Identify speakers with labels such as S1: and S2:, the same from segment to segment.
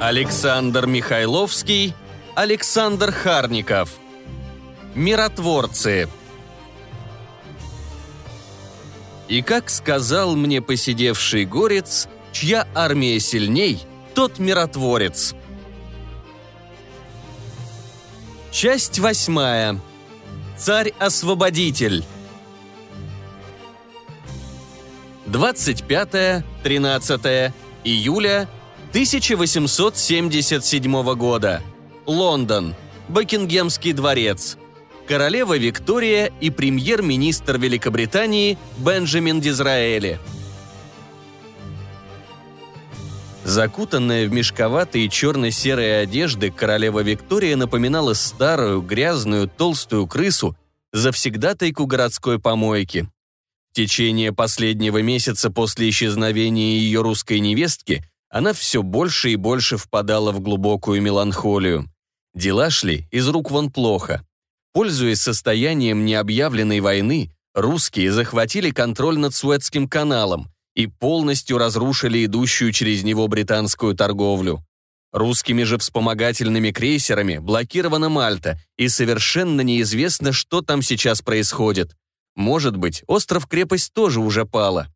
S1: Александр Михайловский, Александр Харников. Миротворцы. И как сказал мне посидевший горец, чья армия сильней, тот миротворец. Часть восьмая. Царь-освободитель. 25-13 июля 1877 года. Лондон. Бекингемский дворец. Королева Виктория и премьер-министр Великобритании Бенджамин Дизраэли. Закутанная в мешковатые черно-серые одежды, королева Виктория напоминала старую, грязную, толстую крысу, завсегдатайку городской помойки. В течение последнего месяца после исчезновения ее русской невестки она все больше и больше впадала в глубокую меланхолию. Дела шли из рук вон плохо. Пользуясь состоянием необъявленной войны, русские захватили контроль над Суэцким каналом и полностью разрушили идущую через него британскую торговлю. Русскими же вспомогательными крейсерами блокирована Мальта, и совершенно неизвестно, что там сейчас происходит. Может быть, остров-крепость тоже уже пала.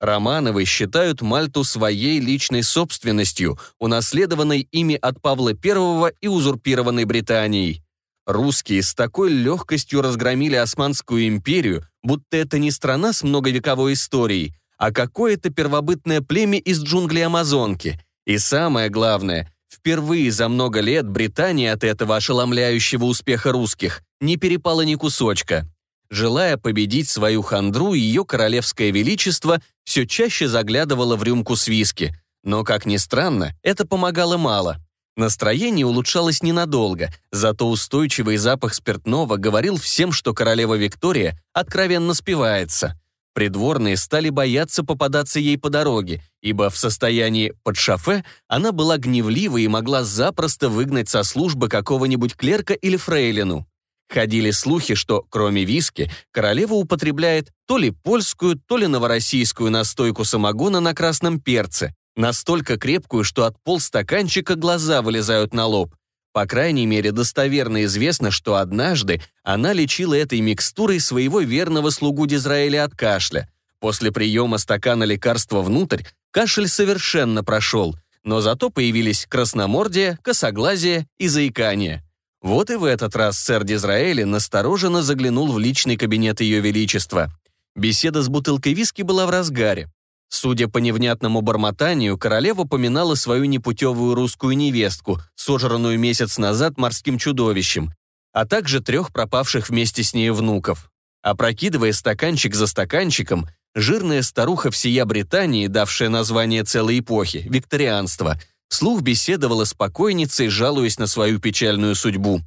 S1: Романовы считают Мальту своей личной собственностью, унаследованной ими от Павла I и узурпированной Британией. Русские с такой легкостью разгромили Османскую империю, будто это не страна с многовековой историей, а какое-то первобытное племя из джунглей Амазонки. И самое главное, впервые за много лет Британия от этого ошеломляющего успеха русских не перепала ни кусочка. Желая победить свою хандру, ее королевское величество все чаще заглядывало в рюмку с виски. Но, как ни странно, это помогало мало. Настроение улучшалось ненадолго, зато устойчивый запах спиртного говорил всем, что королева Виктория откровенно спивается. Придворные стали бояться попадаться ей по дороге, ибо в состоянии под шофе она была гневлива и могла запросто выгнать со службы какого-нибудь клерка или фрейлину. Ходили слухи, что, кроме виски, королева употребляет то ли польскую, то ли новороссийскую настойку самогона на красном перце, настолько крепкую, что от полстаканчика глаза вылезают на лоб. По крайней мере, достоверно известно, что однажды она лечила этой микстурой своего верного слугу Дизраэля от кашля. После приема стакана лекарства внутрь кашель совершенно прошел, но зато появились красномордие, косоглазие и заикание. Вот и в этот раз сэр Дизраэли настороженно заглянул в личный кабинет Ее Величества. Беседа с бутылкой виски была в разгаре. Судя по невнятному бормотанию, королева поминала свою непутевую русскую невестку, сожранную месяц назад морским чудовищем, а также трех пропавших вместе с ней внуков. Опрокидывая стаканчик за стаканчиком, жирная старуха всея Британии, давшая название целой эпохи, викторианство – Слух беседовала с покойницей, жалуясь на свою печальную судьбу.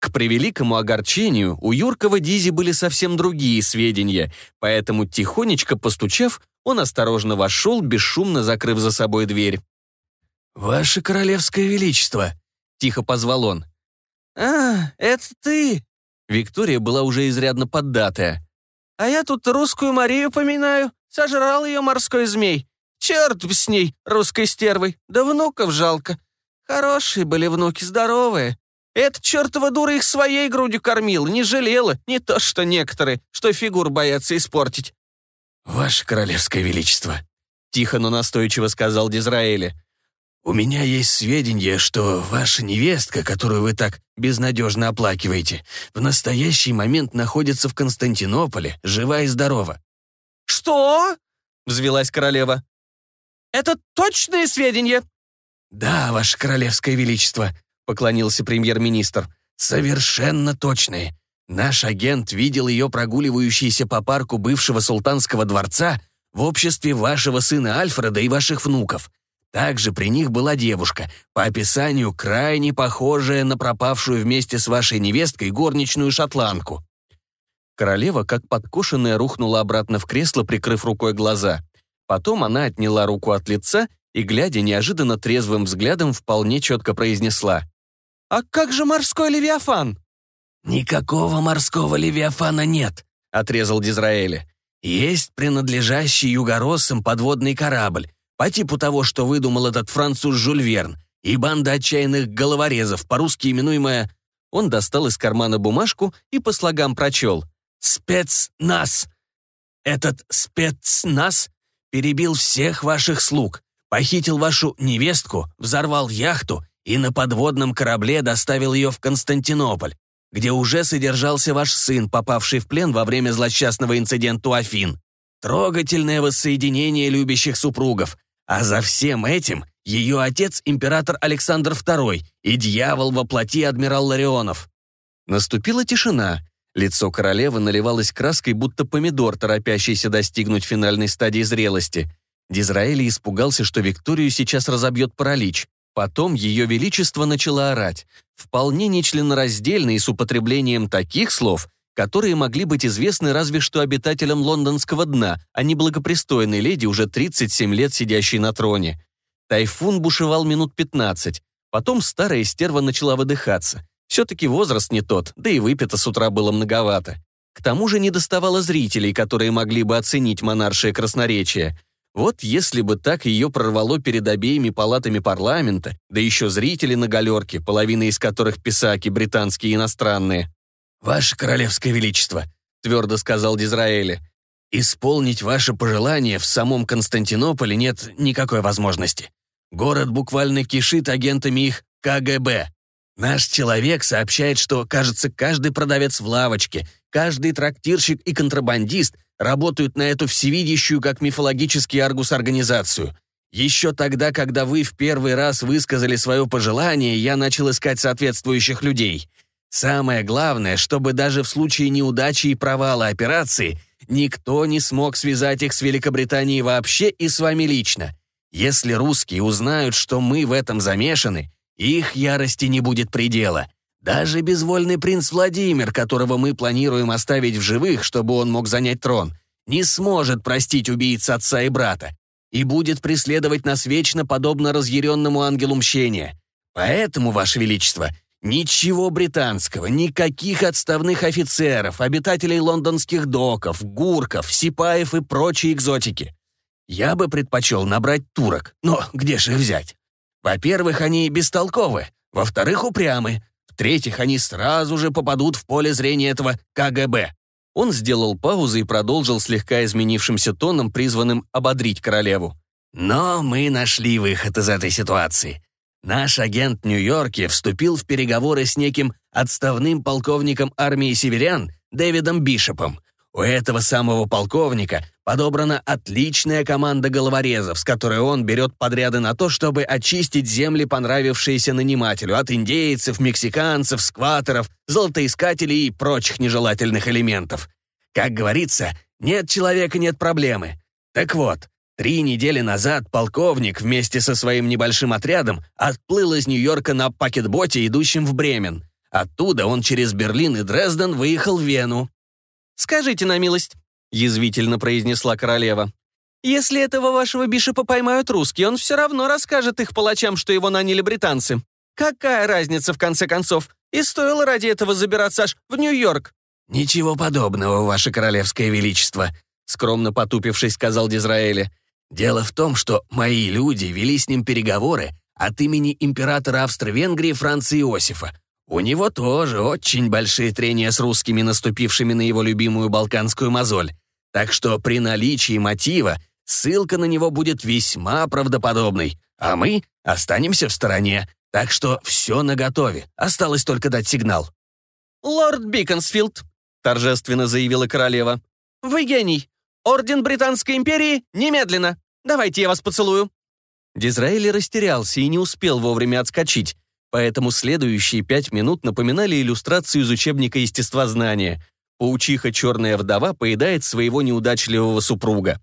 S1: К превеликому огорчению у Юркова Дизи были совсем другие сведения, поэтому, тихонечко постучав, он осторожно вошел, бесшумно закрыв за собой дверь.
S2: «Ваше королевское величество!» — тихо позвал он.
S3: «А, это ты!»
S1: Виктория была уже изрядно поддатая.
S3: «А я тут русскую Марию поминаю. Сожрал ее морской змей. Черт с ней, русской стервой, да внуков жалко. Хорошие были внуки, здоровые. Эта чертова дура их своей грудью кормила, не жалела, не то что некоторые, что фигур боятся испортить.
S2: «Ваше королевское величество», —
S1: тихо, но настойчиво сказал Дизраэли.
S2: «У меня есть сведения, что ваша невестка, которую вы так безнадежно оплакиваете, в настоящий момент находится в Константинополе, жива и здорова».
S3: «Что?»
S1: — взвелась королева.
S3: Это точные сведения?»
S2: «Да, ваше королевское величество», — поклонился премьер-министр. «Совершенно точные. Наш агент видел ее прогуливающейся по парку бывшего султанского дворца в обществе вашего сына Альфреда и ваших внуков. Также при них была девушка, по описанию крайне похожая на пропавшую вместе с вашей невесткой горничную шотландку».
S1: Королева, как подкошенная, рухнула обратно в кресло, прикрыв рукой глаза. Потом она отняла руку от лица и, глядя неожиданно трезвым взглядом, вполне четко произнесла.
S3: «А как же морской левиафан?»
S2: «Никакого морского левиафана нет», — отрезал Дизраэли. «Есть принадлежащий югороссам подводный корабль, по типу того, что выдумал этот француз Жюль Верн, и банда отчаянных головорезов, по-русски именуемая...
S1: Он достал из кармана бумажку и по слогам прочел.
S2: «Спецназ! Этот спецназ перебил всех ваших слуг, похитил вашу невестку, взорвал яхту и на подводном корабле доставил ее в Константинополь, где уже содержался ваш сын, попавший в плен во время злосчастного инцидента у Афин. Трогательное воссоединение любящих супругов. А за всем этим ее отец император Александр II и дьявол во плоти адмирал Ларионов.
S1: Наступила тишина. Лицо королевы наливалось краской, будто помидор, торопящийся достигнуть финальной стадии зрелости. Дизраэли испугался, что Викторию сейчас разобьет паралич. Потом ее величество начала орать. Вполне нечленораздельно и с употреблением таких слов, которые могли быть известны разве что обитателям лондонского дна, а не благопристойной леди, уже 37 лет сидящей на троне. Тайфун бушевал минут 15. Потом старая стерва начала выдыхаться. Все-таки возраст не тот, да и выпито с утра было многовато. К тому же не доставало зрителей, которые могли бы оценить монаршее красноречие. Вот если бы так ее прорвало перед обеими палатами парламента, да еще зрители на галерке, половина из которых писаки, британские и иностранные.
S2: «Ваше Королевское Величество», — твердо сказал Дизраэли, «исполнить ваше пожелание в самом Константинополе нет никакой возможности. Город буквально кишит агентами их КГБ. Наш человек сообщает, что, кажется, каждый продавец в лавочке, каждый трактирщик и контрабандист работают на эту всевидящую, как мифологический аргус, организацию. Еще тогда, когда вы в первый раз высказали свое пожелание, я начал искать соответствующих людей — Самое главное, чтобы даже в случае неудачи и провала операции никто не смог связать их с Великобританией вообще и с вами лично. Если русские узнают, что мы в этом замешаны, их ярости не будет предела. Даже безвольный принц Владимир, которого мы планируем оставить в живых, чтобы он мог занять трон, не сможет простить убийц отца и брата и будет преследовать нас вечно, подобно разъяренному ангелу мщения. Поэтому, Ваше Величество, Ничего британского, никаких отставных офицеров, обитателей лондонских доков, гурков, сипаев и прочей экзотики. Я бы предпочел набрать турок, но где же их взять? Во-первых, они бестолковы, во-вторых, упрямы, в-третьих, они сразу же попадут в поле зрения этого КГБ.
S1: Он сделал паузу и продолжил слегка изменившимся тоном, призванным ободрить королеву.
S2: Но мы нашли выход из этой ситуации. Наш агент в Нью-Йорке вступил в переговоры с неким отставным полковником армии северян Дэвидом Бишопом. У этого самого полковника подобрана отличная команда головорезов, с которой он берет подряды на то, чтобы очистить земли, понравившиеся нанимателю, от индейцев, мексиканцев, скваторов, золотоискателей и прочих нежелательных элементов. Как говорится, нет человека — нет проблемы. Так вот, Три недели назад полковник вместе со своим небольшим отрядом отплыл из Нью-Йорка на пакетботе, идущем в Бремен. Оттуда он через Берлин и Дрезден выехал в Вену.
S3: «Скажите на милость», — язвительно произнесла королева. «Если этого вашего бишепа поймают русские, он все равно расскажет их палачам, что его наняли британцы. Какая разница, в конце концов? И стоило ради этого забираться аж в Нью-Йорк».
S2: «Ничего подобного, ваше королевское величество», — скромно потупившись, сказал Дизраэли. Дело в том, что мои люди вели с ним переговоры от имени императора Австро-Венгрии Франца Иосифа. У него тоже очень большие трения с русскими, наступившими на его любимую балканскую мозоль. Так что при наличии мотива ссылка на него будет весьма правдоподобной, а мы останемся в стороне. Так что все наготове, осталось только дать сигнал.
S3: «Лорд Биконсфилд», — торжественно заявила королева, — «вы гений. Орден Британской империи немедленно! Давайте я вас поцелую!»
S1: Дизраэли растерялся и не успел вовремя отскочить, поэтому следующие пять минут напоминали иллюстрацию из учебника естествознания. Паучиха «Черная вдова» поедает своего неудачливого супруга.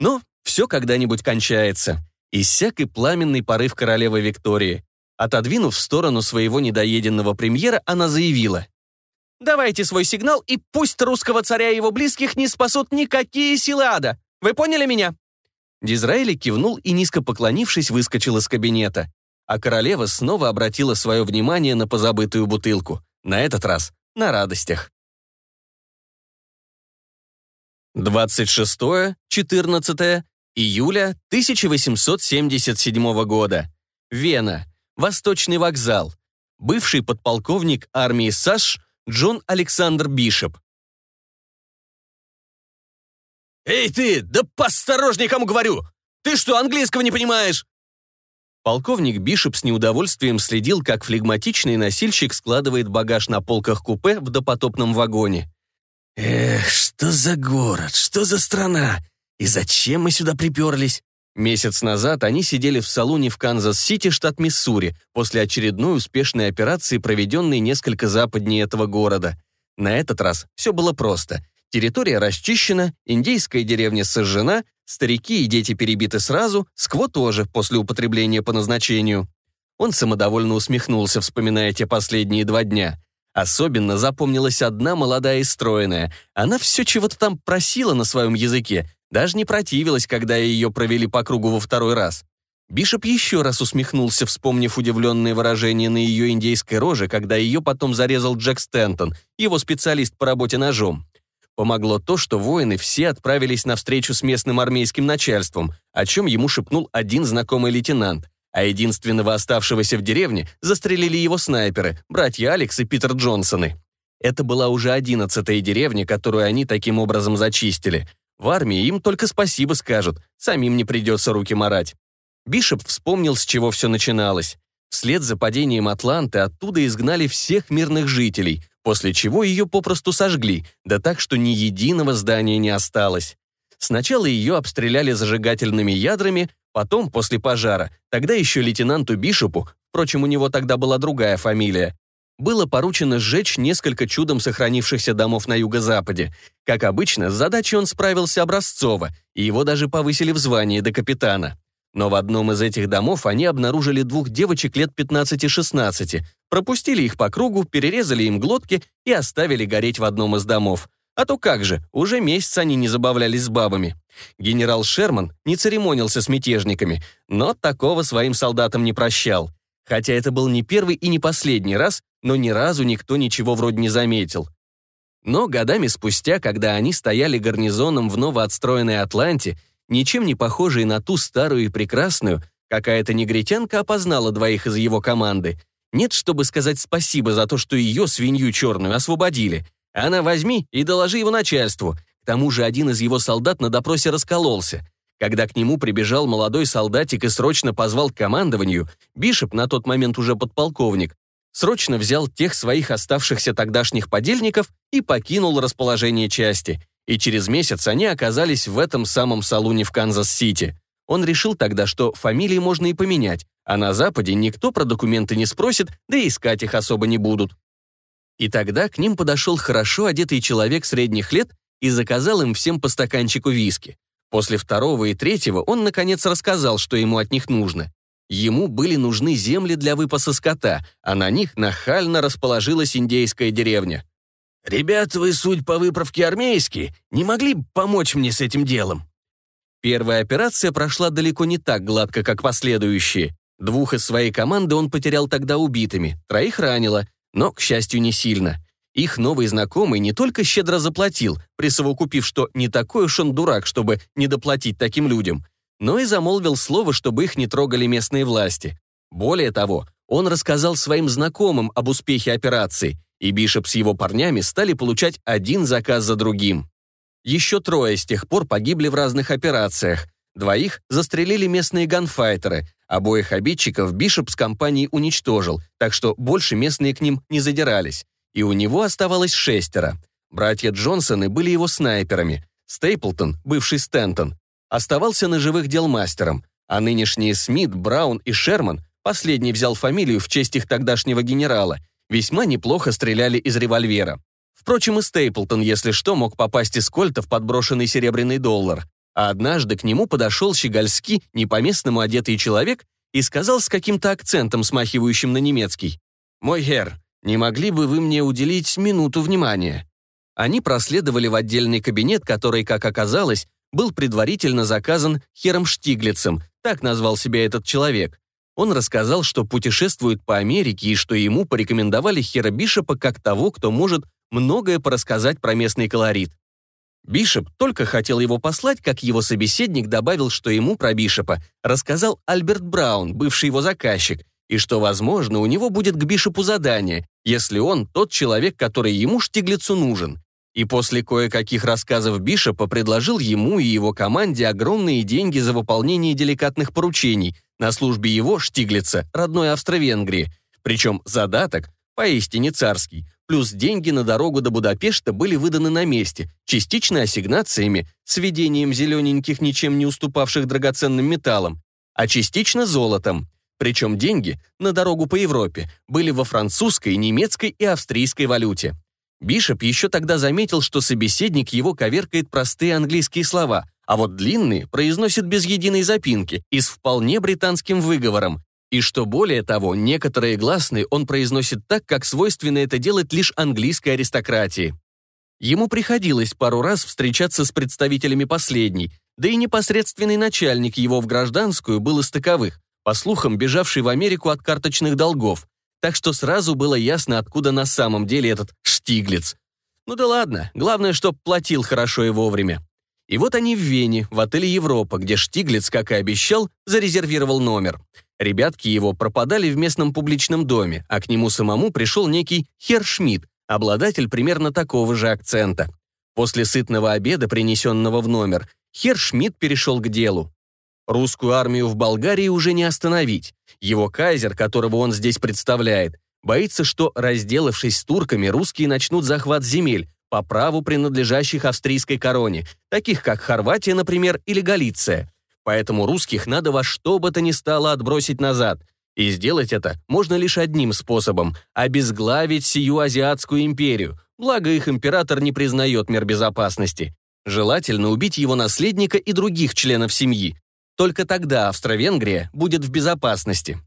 S1: Но все когда-нибудь кончается. Иссяк и пламенный порыв королевы Виктории. Отодвинув в сторону своего недоеденного премьера, она заявила.
S3: Давайте свой сигнал, и пусть русского царя и его близких не спасут никакие силы ада. Вы поняли меня?»
S1: Дизраэли кивнул и, низко поклонившись, выскочил из кабинета. А королева снова обратила свое внимание на позабытую бутылку. На этот раз на радостях. 26-14 июля 1877 года. Вена. Восточный вокзал. Бывший подполковник армии САШ Джон Александр Бишоп.
S2: «Эй ты, да посторожней, кому говорю! Ты что, английского не понимаешь?»
S1: Полковник Бишоп с неудовольствием следил, как флегматичный носильщик складывает багаж на полках купе в допотопном вагоне.
S2: «Эх, что за город, что за страна? И зачем мы сюда приперлись?»
S1: Месяц назад они сидели в салуне в Канзас-Сити, штат Миссури, после очередной успешной операции, проведенной несколько западнее этого города. На этот раз все было просто. Территория расчищена, индейская деревня сожжена, старики и дети перебиты сразу, скво тоже после употребления по назначению. Он самодовольно усмехнулся, вспоминая те последние два дня. Особенно запомнилась одна молодая и стройная. Она все чего-то там просила на своем языке, даже не противилась, когда ее провели по кругу во второй раз. Бишоп еще раз усмехнулся, вспомнив удивленное выражение на ее индейской роже, когда ее потом зарезал Джек Стентон, его специалист по работе ножом. Помогло то, что воины все отправились на встречу с местным армейским начальством, о чем ему шепнул один знакомый лейтенант, а единственного оставшегося в деревне застрелили его снайперы, братья Алекс и Питер Джонсоны. Это была уже одиннадцатая деревня, которую они таким образом зачистили. В армии им только спасибо скажут, самим не придется руки марать. Бишоп вспомнил, с чего все начиналось. Вслед за падением Атланты оттуда изгнали всех мирных жителей, после чего ее попросту сожгли, да так, что ни единого здания не осталось. Сначала ее обстреляли зажигательными ядрами, потом, после пожара, тогда еще лейтенанту Бишопу, впрочем, у него тогда была другая фамилия, было поручено сжечь несколько чудом сохранившихся домов на юго-западе. Как обычно, с задачей он справился образцово, и его даже повысили в звании до капитана. Но в одном из этих домов они обнаружили двух девочек лет 15-16, пропустили их по кругу, перерезали им глотки и оставили гореть в одном из домов. А то как же, уже месяц они не забавлялись с бабами. Генерал Шерман не церемонился с мятежниками, но такого своим солдатам не прощал. Хотя это был не первый и не последний раз, но ни разу никто ничего вроде не заметил. Но годами спустя, когда они стояли гарнизоном в новоотстроенной Атланте, ничем не похожей на ту старую и прекрасную, какая-то негритянка опознала двоих из его команды. Нет, чтобы сказать спасибо за то, что ее, свинью черную, освободили. Она возьми и доложи его начальству. К тому же один из его солдат на допросе раскололся. Когда к нему прибежал молодой солдатик и срочно позвал к командованию, Бишоп, на тот момент уже подполковник, срочно взял тех своих оставшихся тогдашних подельников и покинул расположение части. И через месяц они оказались в этом самом салуне в Канзас-Сити. Он решил тогда, что фамилии можно и поменять, а на Западе никто про документы не спросит, да и искать их особо не будут. И тогда к ним подошел хорошо одетый человек средних лет и заказал им всем по стаканчику виски. После второго и третьего он, наконец, рассказал, что ему от них нужно. Ему были нужны земли для выпаса скота, а на них нахально расположилась индейская деревня. «Ребята, вы суть по выправке армейские, не могли бы помочь мне с этим делом?» Первая операция прошла далеко не так гладко, как последующие. Двух из своей команды он потерял тогда убитыми, троих ранило, но, к счастью, не сильно. Их новый знакомый не только щедро заплатил, присовокупив, что не такой уж он дурак, чтобы не доплатить таким людям – но и замолвил слово, чтобы их не трогали местные власти. Более того, он рассказал своим знакомым об успехе операции, и Бишоп с его парнями стали получать один заказ за другим. Еще трое с тех пор погибли в разных операциях. Двоих застрелили местные ганфайтеры, обоих обидчиков Бишоп с компанией уничтожил, так что больше местные к ним не задирались. И у него оставалось шестеро. Братья Джонсоны были его снайперами. Стейплтон, бывший Стентон, оставался на дел мастером, а нынешние Смит, Браун и Шерман, последний взял фамилию в честь их тогдашнего генерала, весьма неплохо стреляли из револьвера. Впрочем, и Стейплтон, если что, мог попасть из кольта в подброшенный серебряный доллар. А однажды к нему подошел щегольский, не по-местному одетый человек и сказал с каким-то акцентом, смахивающим на немецкий. «Мой гер, не могли бы вы мне уделить минуту внимания?» Они проследовали в отдельный кабинет, который, как оказалось, был предварительно заказан Хером Штиглицем, так назвал себя этот человек. Он рассказал, что путешествует по Америке и что ему порекомендовали Хера Бишопа как того, кто может многое порассказать про местный колорит. Бишоп только хотел его послать, как его собеседник добавил, что ему про Бишопа рассказал Альберт Браун, бывший его заказчик, и что, возможно, у него будет к Бишопу задание, если он тот человек, который ему Штиглицу нужен. И после кое-каких рассказов Бишопа предложил ему и его команде огромные деньги за выполнение деликатных поручений на службе его, Штиглица, родной Австро-Венгрии. Причем задаток, поистине царский, плюс деньги на дорогу до Будапешта были выданы на месте, частично ассигнациями, с введением зелененьких, ничем не уступавших драгоценным металлам, а частично золотом. Причем деньги на дорогу по Европе были во французской, немецкой и австрийской валюте. Бишоп еще тогда заметил, что собеседник его коверкает простые английские слова, а вот длинные произносит без единой запинки и с вполне британским выговором, и что более того, некоторые гласные он произносит так, как свойственно это делать лишь английской аристократии. Ему приходилось пару раз встречаться с представителями последней, да и непосредственный начальник его в гражданскую был из таковых, по слухам, бежавший в Америку от карточных долгов, так что сразу было ясно, откуда на самом деле этот Штиглиц. Ну да ладно, главное, чтоб платил хорошо и вовремя. И вот они в Вене, в отеле «Европа», где Штиглиц, как и обещал, зарезервировал номер. Ребятки его пропадали в местном публичном доме, а к нему самому пришел некий Хер Шмидт, обладатель примерно такого же акцента. После сытного обеда, принесенного в номер, Хер Шмидт перешел к делу. Русскую армию в Болгарии уже не остановить. Его кайзер, которого он здесь представляет, боится, что, разделавшись с турками, русские начнут захват земель, по праву принадлежащих австрийской короне, таких как Хорватия, например, или Галиция. Поэтому русских надо во что бы то ни стало отбросить назад. И сделать это можно лишь одним способом – обезглавить сию азиатскую империю, благо их император не признает мер безопасности. Желательно убить его наследника и других членов семьи. Только тогда Австро-Венгрия будет в безопасности.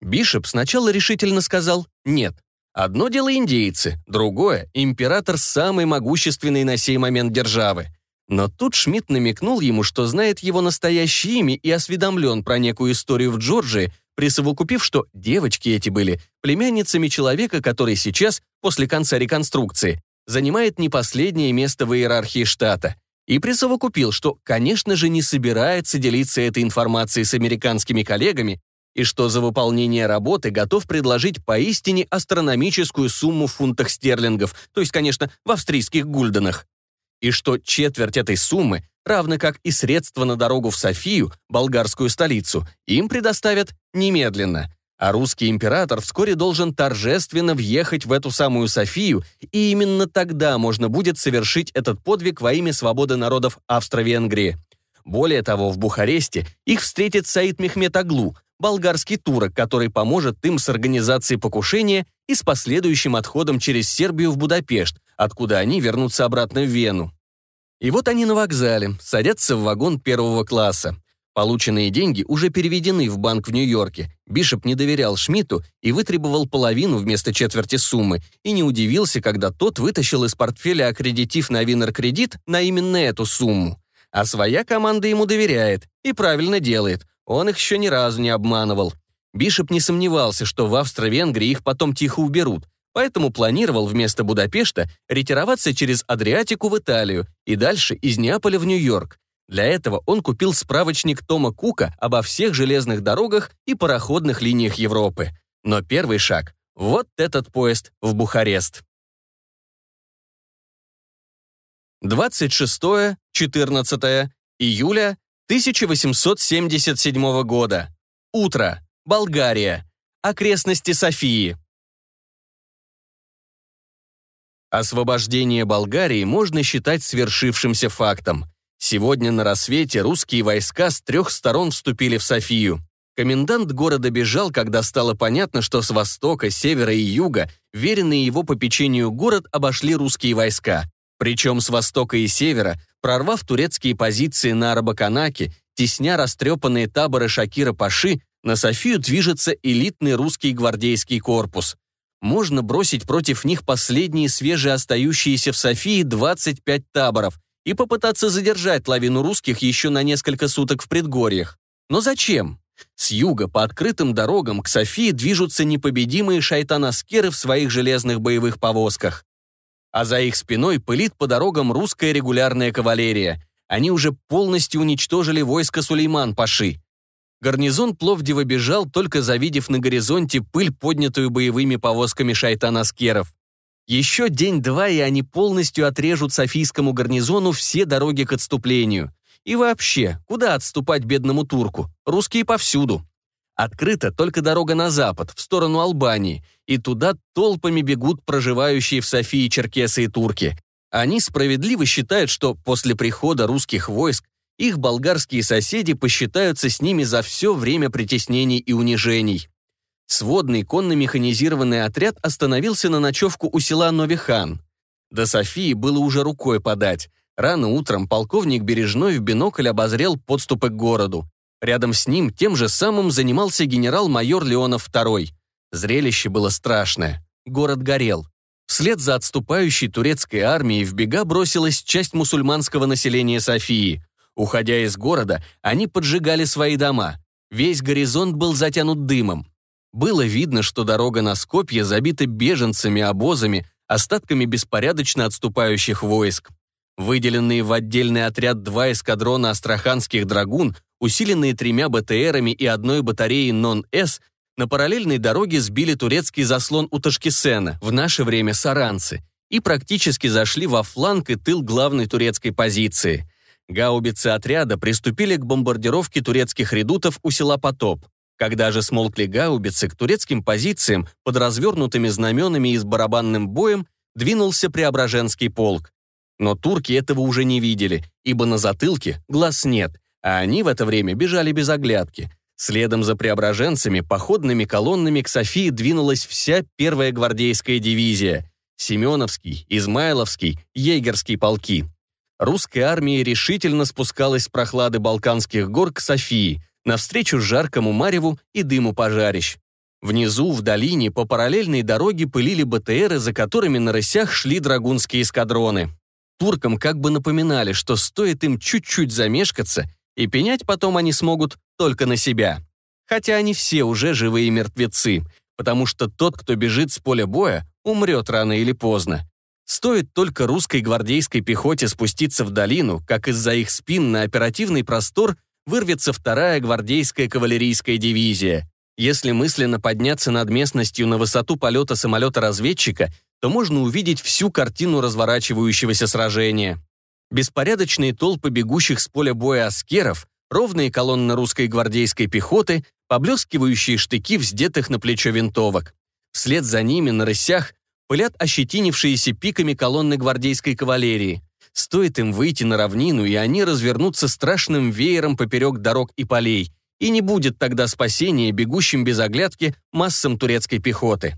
S1: Бишоп сначала решительно сказал «нет». Одно дело индейцы, другое – император самой могущественной на сей момент державы. Но тут Шмидт намекнул ему, что знает его настоящее имя и осведомлен про некую историю в Джорджии, присовокупив, что девочки эти были племянницами человека, который сейчас, после конца реконструкции, занимает не последнее место в иерархии штата. И присовокупил, что, конечно же, не собирается делиться этой информацией с американскими коллегами и что за выполнение работы готов предложить поистине астрономическую сумму в фунтах стерлингов, то есть, конечно, в австрийских гульденах и что четверть этой суммы, равно как и средства на дорогу в Софию, болгарскую столицу, им предоставят немедленно. А русский император вскоре должен торжественно въехать в эту самую Софию, и именно тогда можно будет совершить этот подвиг во имя свободы народов Австро-Венгрии. Более того, в Бухаресте их встретит Саид Мехмед Аглу, болгарский турок, который поможет им с организацией покушения и с последующим отходом через Сербию в Будапешт, откуда они вернутся обратно в Вену. И вот они на вокзале, садятся в вагон первого класса. Полученные деньги уже переведены в банк в Нью-Йорке. Бишоп не доверял Шмидту и вытребовал половину вместо четверти суммы, и не удивился, когда тот вытащил из портфеля аккредитив на Винер-кредит на именно эту сумму. А своя команда ему доверяет и правильно делает. Он их еще ни разу не обманывал. Бишоп не сомневался, что в Австро-Венгрии их потом тихо уберут, поэтому планировал вместо Будапешта ретироваться через Адриатику в Италию и дальше из Неаполя в Нью-Йорк. Для этого он купил справочник Тома Кука обо всех железных дорогах и пароходных линиях Европы. Но первый шаг — вот этот поезд в Бухарест. 26-14 июля 1877 года. Утро. Болгария. Окрестности Софии. Освобождение Болгарии можно считать свершившимся фактом. Сегодня на рассвете русские войска с трех сторон вступили в Софию. Комендант города бежал, когда стало понятно, что с востока, севера и юга веренные его попечению город обошли русские войска. Причем с востока и севера, прорвав турецкие позиции на Арабаканаке, тесня растрепанные таборы Шакира Паши, на Софию движется элитный русский гвардейский корпус можно бросить против них последние свежие остающиеся в Софии 25 таборов и попытаться задержать лавину русских еще на несколько суток в предгорьях. Но зачем? С юга по открытым дорогам к Софии движутся непобедимые шайтанаскеры в своих железных боевых повозках. А за их спиной пылит по дорогам русская регулярная кавалерия. Они уже полностью уничтожили войско Сулейман-Паши. Гарнизон Пловдива бежал, только завидев на горизонте пыль, поднятую боевыми повозками шайтан-аскеров. Еще день-два, и они полностью отрежут Софийскому гарнизону все дороги к отступлению. И вообще, куда отступать бедному турку? Русские повсюду. Открыта только дорога на запад, в сторону Албании, и туда толпами бегут проживающие в Софии черкесы и турки. Они справедливо считают, что после прихода русских войск их болгарские соседи посчитаются с ними за все время притеснений и унижений. Сводный конно-механизированный отряд остановился на ночевку у села Новихан. До Софии было уже рукой подать. Рано утром полковник Бережной в бинокль обозрел подступы к городу. Рядом с ним тем же самым занимался генерал-майор Леонов II. Зрелище было страшное. Город горел. Вслед за отступающей турецкой армией в бега бросилась часть мусульманского населения Софии. Уходя из города, они поджигали свои дома. Весь горизонт был затянут дымом. Было видно, что дорога на Скопье забита беженцами, обозами, остатками беспорядочно отступающих войск. Выделенные в отдельный отряд два эскадрона астраханских драгун, усиленные тремя БТРами и одной батареей НОН-С, на параллельной дороге сбили турецкий заслон у Ташкисена, в наше время Саранцы, и практически зашли во фланг и тыл главной турецкой позиции. Гаубицы отряда приступили к бомбардировке турецких редутов у села Потоп. Когда же смолкли гаубицы, к турецким позициям под развернутыми знаменами и с барабанным боем двинулся Преображенский полк. Но турки этого уже не видели, ибо на затылке глаз нет, а они в это время бежали без оглядки. Следом за преображенцами походными колоннами к Софии двинулась вся первая гвардейская дивизия – Семеновский, Измайловский, Егерский полки. Русская армия решительно спускалась с прохлады Балканских гор к Софии – навстречу жаркому мареву и дыму пожарищ. Внизу, в долине, по параллельной дороге пылили БТРы, за которыми на рысях шли драгунские эскадроны. Туркам как бы напоминали, что стоит им чуть-чуть замешкаться, и пенять потом они смогут только на себя. Хотя они все уже живые мертвецы, потому что тот, кто бежит с поля боя, умрет рано или поздно. Стоит только русской гвардейской пехоте спуститься в долину, как из-за их спин на оперативный простор вырвется вторая гвардейская кавалерийская дивизия. Если мысленно подняться над местностью на высоту полета самолета-разведчика, то можно увидеть всю картину разворачивающегося сражения. Беспорядочные толпы бегущих с поля боя аскеров, ровные колонны русской гвардейской пехоты, поблескивающие штыки вздетых на плечо винтовок. Вслед за ними на рысях пылят ощетинившиеся пиками колонны гвардейской кавалерии. Стоит им выйти на равнину, и они развернутся страшным веером поперек дорог и полей, и не будет тогда спасения бегущим без оглядки массам турецкой пехоты.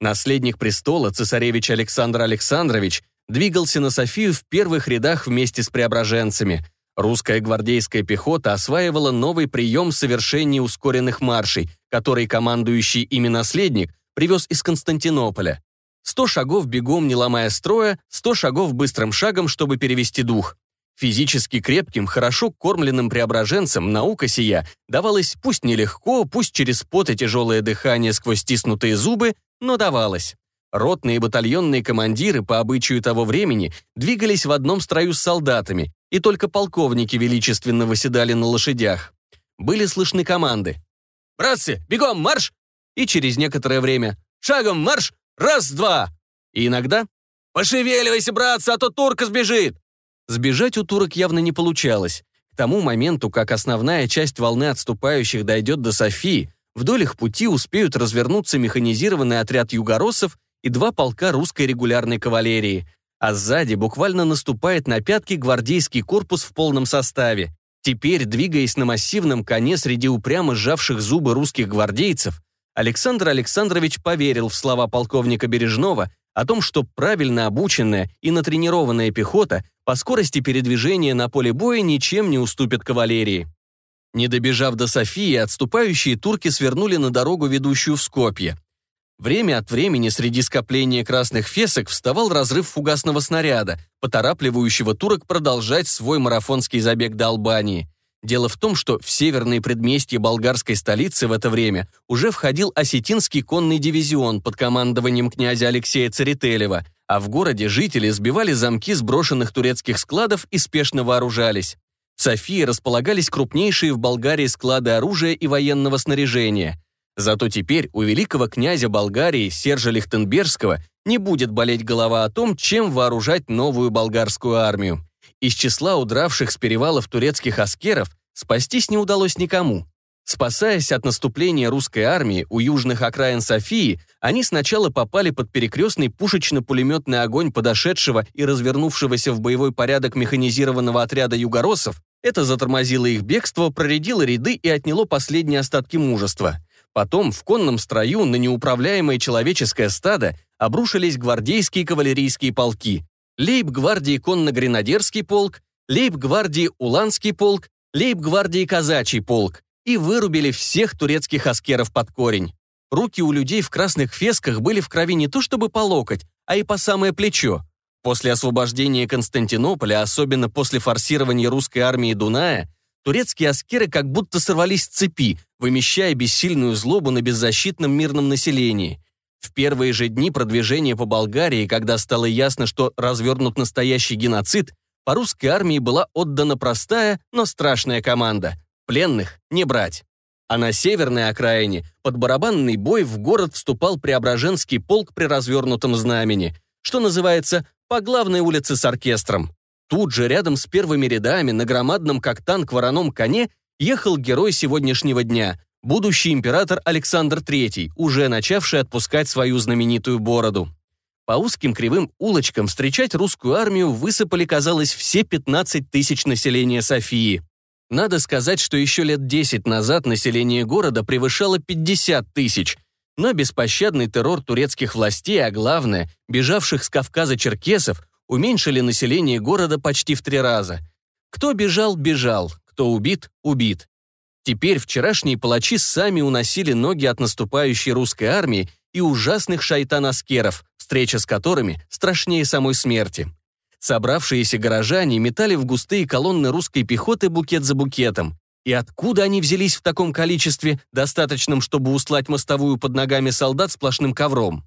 S1: Наследник престола, цесаревич Александр Александрович, двигался на Софию в первых рядах вместе с преображенцами. Русская гвардейская пехота осваивала новый прием совершения ускоренных маршей, который командующий ими наследник привез из Константинополя. Сто шагов бегом, не ломая строя, сто шагов быстрым шагом, чтобы перевести дух. Физически крепким, хорошо кормленным преображенцам наука сия давалась пусть нелегко, пусть через пот и тяжелое дыхание сквозь стиснутые зубы, но давалась. Ротные и батальонные командиры по обычаю того времени двигались в одном строю с солдатами, и только полковники величественно выседали на лошадях. Были слышны команды. «Братцы, бегом, марш!» И через некоторое время «Шагом марш! Раз-два!» И иногда «Пошевеливайся, братцы, а то турка сбежит!» Сбежать у турок явно не получалось. К тому моменту, как основная часть волны отступающих дойдет до Софии, вдоль их пути успеют развернуться механизированный отряд югороссов и два полка русской регулярной кавалерии. А сзади буквально наступает на пятки гвардейский корпус в полном составе. Теперь, двигаясь на массивном коне среди упрямо сжавших зубы русских гвардейцев, Александр Александрович поверил в слова полковника Бережного о том, что правильно обученная и натренированная пехота по скорости передвижения на поле боя ничем не уступит кавалерии. Не добежав до Софии, отступающие турки свернули на дорогу, ведущую в Скопье. Время от времени среди скопления красных фесок вставал разрыв фугасного снаряда, поторапливающего турок продолжать свой марафонский забег до Албании. Дело в том, что в северные предместья болгарской столицы в это время уже входил осетинский конный дивизион под командованием князя Алексея Церетелева, а в городе жители сбивали замки сброшенных турецких складов и спешно вооружались. В Софии располагались крупнейшие в Болгарии склады оружия и военного снаряжения. Зато теперь у великого князя Болгарии Сержа Лихтенбергского не будет болеть голова о том, чем вооружать новую болгарскую армию. Из числа удравших с перевалов турецких аскеров спастись не удалось никому. Спасаясь от наступления русской армии у южных окраин Софии, они сначала попали под перекрестный пушечно-пулеметный огонь подошедшего и развернувшегося в боевой порядок механизированного отряда югоросов. Это затормозило их бегство, проредило ряды и отняло последние остатки мужества. Потом в конном строю на неуправляемое человеческое стадо обрушились гвардейские кавалерийские полки. Лейб-гвардии конно-гренадерский полк, лейб-гвардии Уланский полк, лейб-гвардии казачий полк и вырубили всех турецких аскеров под корень. Руки у людей в красных фесках были в крови не то чтобы по локоть, а и по самое плечо. После освобождения Константинополя, особенно после форсирования русской армии Дуная, турецкие аскеры как будто сорвались с цепи, вымещая бессильную злобу на беззащитном мирном населении. В первые же дни продвижения по Болгарии, когда стало ясно, что развернут настоящий геноцид, по русской армии была отдана простая, но страшная команда Пленных не брать. А на северной окраине под барабанный бой в город вступал Преображенский полк при развернутом знамени, что называется по главной улице с оркестром. Тут же рядом с первыми рядами на громадном как танк вороном коне ехал герой сегодняшнего дня, будущий император Александр III, уже начавший отпускать свою знаменитую бороду. По узким кривым улочкам встречать русскую армию высыпали, казалось, все 15 тысяч населения Софии. Надо сказать, что еще лет 10 назад население города превышало 50 тысяч, но беспощадный террор турецких властей, а главное, бежавших с Кавказа черкесов, уменьшили население города почти в три раза. Кто бежал, бежал, кто убит, убит. Теперь вчерашние палачи сами уносили ноги от наступающей русской армии и ужасных шайтан-аскеров, встреча с которыми страшнее самой смерти. Собравшиеся горожане метали в густые колонны русской пехоты букет за букетом. И откуда они взялись в таком количестве, достаточном, чтобы услать мостовую под ногами солдат сплошным ковром?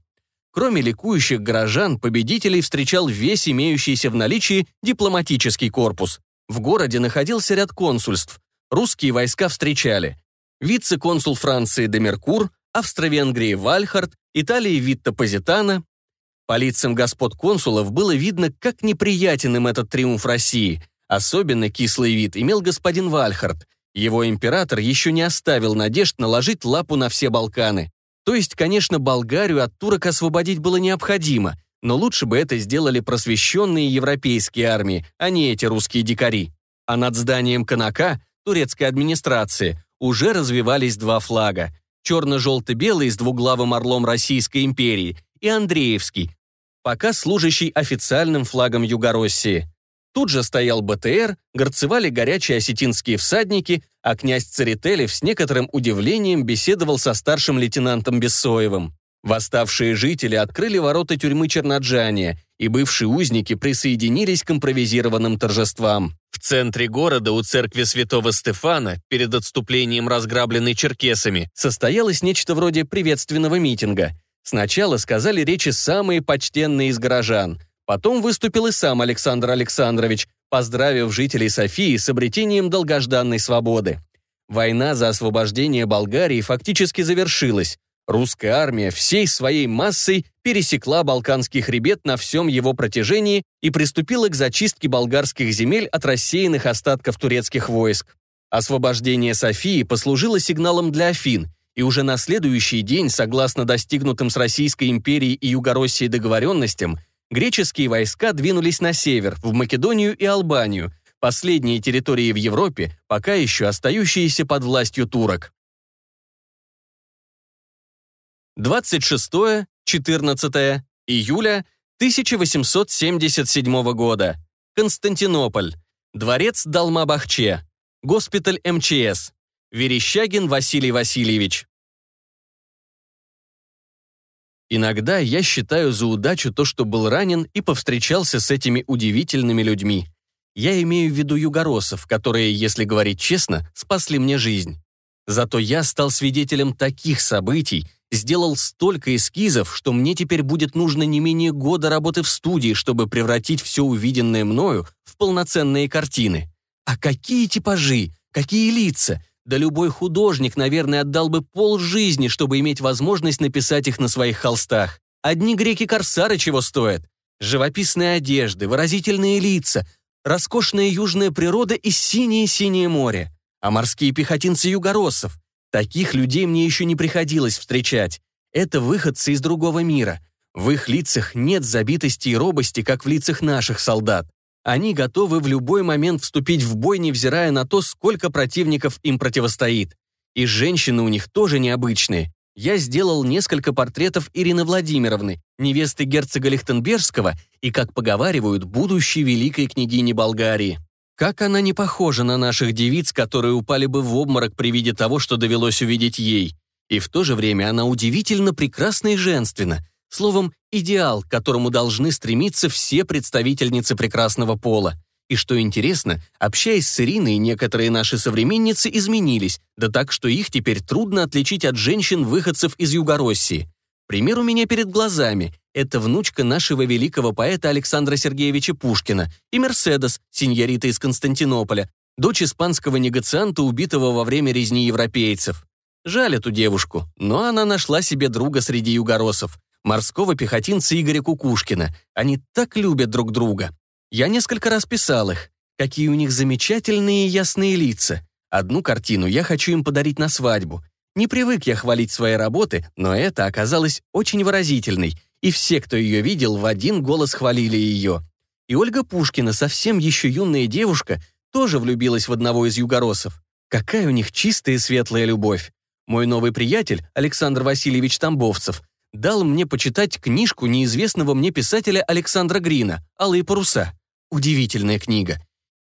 S1: Кроме ликующих горожан, победителей встречал весь имеющийся в наличии дипломатический корпус. В городе находился ряд консульств. Русские войска встречали. Вице-консул Франции Демеркур, Австро-Венгрии Вальхард, Италии Витто Позитано, по лицам господ консулов было видно, как неприятен им этот триумф России. Особенно кислый вид имел господин Вальхард. Его император еще не оставил надежд наложить лапу на все Балканы. То есть, конечно, Болгарию от турок освободить было необходимо, но лучше бы это сделали просвещенные европейские армии, а не эти русские дикари. А над зданием Канака, турецкой администрации, уже развивались два флага. Черно-желто-белый с двуглавым орлом Российской империи и Андреевский, пока служащий официальным флагом Югороссии. Тут же стоял БТР, горцевали горячие осетинские всадники, а князь Церетелев с некоторым удивлением беседовал со старшим лейтенантом Бессоевым. Восставшие жители открыли ворота тюрьмы Чернаджания, и бывшие узники присоединились к импровизированным торжествам. В центре города у церкви святого Стефана, перед отступлением разграбленной черкесами, состоялось нечто вроде приветственного митинга – Сначала сказали речи самые почтенные из горожан. Потом выступил и сам Александр Александрович, поздравив жителей Софии с обретением долгожданной свободы. Война за освобождение Болгарии фактически завершилась. Русская армия всей своей массой пересекла Балканский хребет на всем его протяжении и приступила к зачистке болгарских земель от рассеянных остатков турецких войск. Освобождение Софии послужило сигналом для Афин, и уже на следующий день, согласно достигнутым с Российской империей и Югороссией договоренностям, греческие войска двинулись на север, в Македонию и Албанию, последние территории в Европе, пока еще остающиеся под властью турок. 26-14 июля 1877 года. Константинополь. Дворец Далмабахче. Госпиталь МЧС. Верещагин Василий Васильевич. Иногда я считаю за удачу то, что был ранен и повстречался с этими удивительными людьми. Я имею в виду югоросов, которые, если говорить честно, спасли мне жизнь. Зато я стал свидетелем таких событий, сделал столько эскизов, что мне теперь будет нужно не менее года работы в студии, чтобы превратить все увиденное мною в полноценные картины. А какие типажи, какие лица! Да любой художник, наверное, отдал бы пол жизни, чтобы иметь возможность написать их на своих холстах. Одни греки-корсары чего стоят. Живописные одежды, выразительные лица, роскошная южная природа и синее-синее море. А морские пехотинцы югороссов. Таких людей мне еще не приходилось встречать. Это выходцы из другого мира. В их лицах нет забитости и робости, как в лицах наших солдат. Они готовы в любой момент вступить в бой, невзирая на то, сколько противников им противостоит. И женщины у них тоже необычные. Я сделал несколько портретов Ирины Владимировны, невесты герцога Лихтенбергского и, как поговаривают, будущей великой княгини Болгарии. Как она не похожа на наших девиц, которые упали бы в обморок при виде того, что довелось увидеть ей. И в то же время она удивительно прекрасна и женственна, Словом, идеал, к которому должны стремиться все представительницы прекрасного пола. И что интересно, общаясь с Ириной, некоторые наши современницы изменились, да так, что их теперь трудно отличить от женщин-выходцев из Югороссии. Пример у меня перед глазами. Это внучка нашего великого поэта Александра Сергеевича Пушкина и Мерседес, сеньорита из Константинополя, дочь испанского негацианта, убитого во время резни европейцев. Жаль эту девушку, но она нашла себе друга среди югоросов морского пехотинца Игоря Кукушкина. Они так любят друг друга. Я несколько раз писал их. Какие у них замечательные ясные лица. Одну картину я хочу им подарить на свадьбу. Не привык я хвалить свои работы, но это оказалось очень выразительной, и все, кто ее видел, в один голос хвалили ее. И Ольга Пушкина, совсем еще юная девушка, тоже влюбилась в одного из югоросов. Какая у них чистая и светлая любовь. Мой новый приятель, Александр Васильевич Тамбовцев, дал мне почитать книжку неизвестного мне писателя Александра Грина «Алые паруса». Удивительная книга.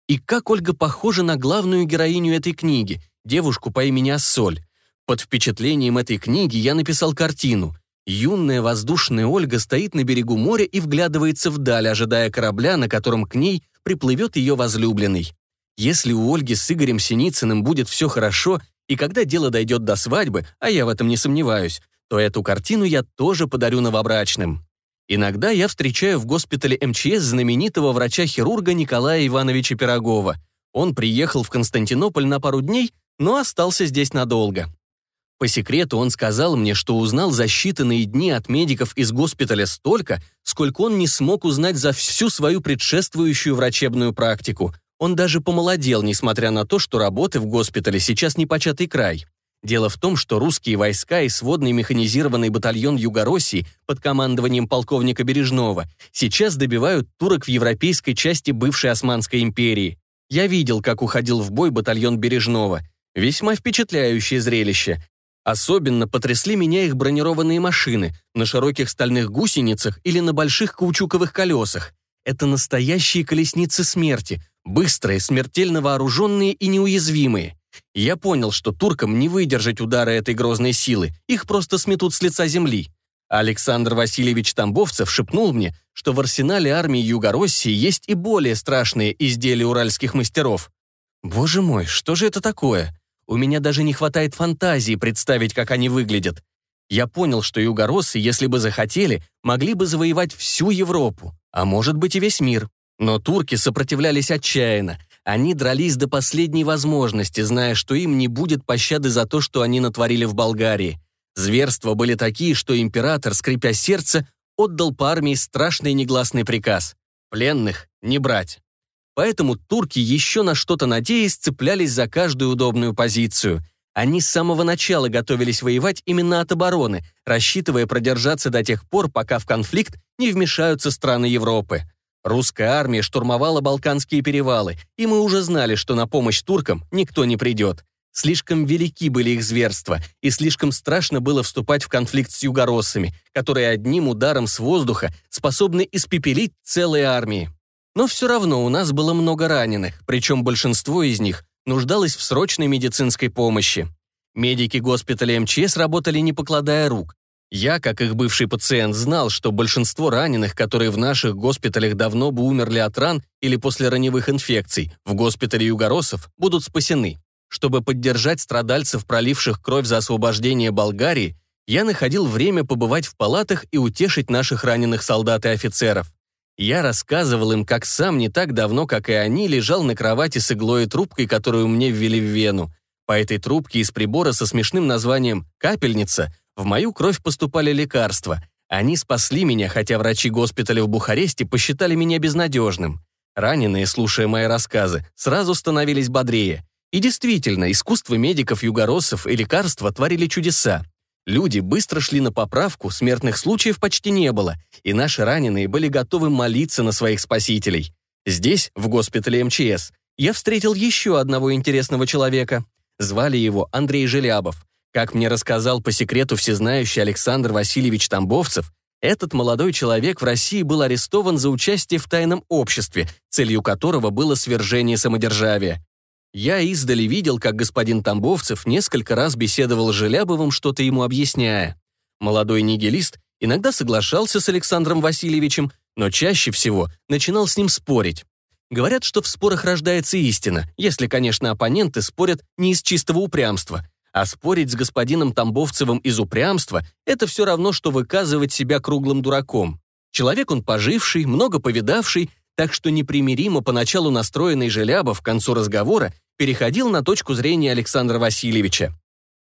S1: И как Ольга похожа на главную героиню этой книги, девушку по имени Ассоль. Под впечатлением этой книги я написал картину. Юная воздушная Ольга стоит на берегу моря и вглядывается вдаль, ожидая корабля, на котором к ней приплывет ее возлюбленный. Если у Ольги с Игорем Синицыным будет все хорошо, и когда дело дойдет до свадьбы, а я в этом не сомневаюсь, то эту картину я тоже подарю новобрачным. Иногда я встречаю в госпитале МЧС знаменитого врача-хирурга Николая Ивановича Пирогова. Он приехал в Константинополь на пару дней, но остался здесь надолго. По секрету он сказал мне, что узнал за считанные дни от медиков из госпиталя столько, сколько он не смог узнать за всю свою предшествующую врачебную практику. Он даже помолодел, несмотря на то, что работы в госпитале сейчас непочатый край. Дело в том, что русские войска и сводный механизированный батальон Югороссии под командованием полковника Бережного сейчас добивают турок в европейской части бывшей Османской империи. Я видел, как уходил в бой батальон Бережного. Весьма впечатляющее зрелище. Особенно потрясли меня их бронированные машины на широких стальных гусеницах или на больших каучуковых колесах. Это настоящие колесницы смерти, быстрые, смертельно вооруженные и неуязвимые. Я понял, что туркам не выдержать удара этой грозной силы, их просто сметут с лица земли. Александр Васильевич Тамбовцев шепнул мне, что в арсенале армии Юго-России есть и более страшные изделия уральских мастеров. Боже мой, что же это такое? У меня даже не хватает фантазии представить, как они выглядят. Я понял, что югороссы, если бы захотели, могли бы завоевать всю Европу, а может быть и весь мир. Но турки сопротивлялись отчаянно, они дрались до последней возможности, зная, что им не будет пощады за то, что они натворили в Болгарии. Зверства были такие, что император, скрипя сердце, отдал по армии страшный негласный приказ – пленных не брать. Поэтому турки, еще на что-то надеясь, цеплялись за каждую удобную позицию. Они с самого начала готовились воевать именно от обороны, рассчитывая продержаться до тех пор, пока в конфликт не вмешаются страны Европы. Русская армия штурмовала Балканские перевалы, и мы уже знали, что на помощь туркам никто не придет. Слишком велики были их зверства, и слишком страшно было вступать в конфликт с югороссами, которые одним ударом с воздуха способны испепелить целые армии. Но все равно у нас было много раненых, причем большинство из них нуждалось в срочной медицинской помощи. Медики госпиталя МЧС работали не покладая рук, я, как их бывший пациент, знал, что большинство раненых, которые в наших госпиталях давно бы умерли от ран или после раневых инфекций, в госпитале югоросов будут спасены. Чтобы поддержать страдальцев, проливших кровь за освобождение Болгарии, я находил время побывать в палатах и утешить наших раненых солдат и офицеров. Я рассказывал им, как сам не так давно, как и они, лежал на кровати с иглой и трубкой, которую мне ввели в вену. По этой трубке из прибора со смешным названием «капельница» в мою кровь поступали лекарства. Они спасли меня, хотя врачи госпиталя в Бухаресте посчитали меня безнадежным. Раненые, слушая мои рассказы, сразу становились бодрее. И действительно, искусство медиков, югороссов и лекарства творили чудеса. Люди быстро шли на поправку, смертных случаев почти не было, и наши раненые были готовы молиться на своих спасителей. Здесь, в госпитале МЧС, я встретил еще одного интересного человека. Звали его Андрей Желябов. Как мне рассказал по секрету всезнающий Александр Васильевич Тамбовцев, этот молодой человек в России был арестован за участие в тайном обществе, целью которого было свержение самодержавия. Я издали видел, как господин Тамбовцев несколько раз беседовал с Желябовым, что-то ему объясняя. Молодой нигилист иногда соглашался с Александром Васильевичем, но чаще всего начинал с ним спорить. Говорят, что в спорах рождается истина, если, конечно, оппоненты спорят не из чистого упрямства. А спорить с господином Тамбовцевым из упрямства – это все равно, что выказывать себя круглым дураком. Человек он поживший, много повидавший, так что непримиримо поначалу настроенный Желябов к концу разговора переходил на точку зрения Александра Васильевича.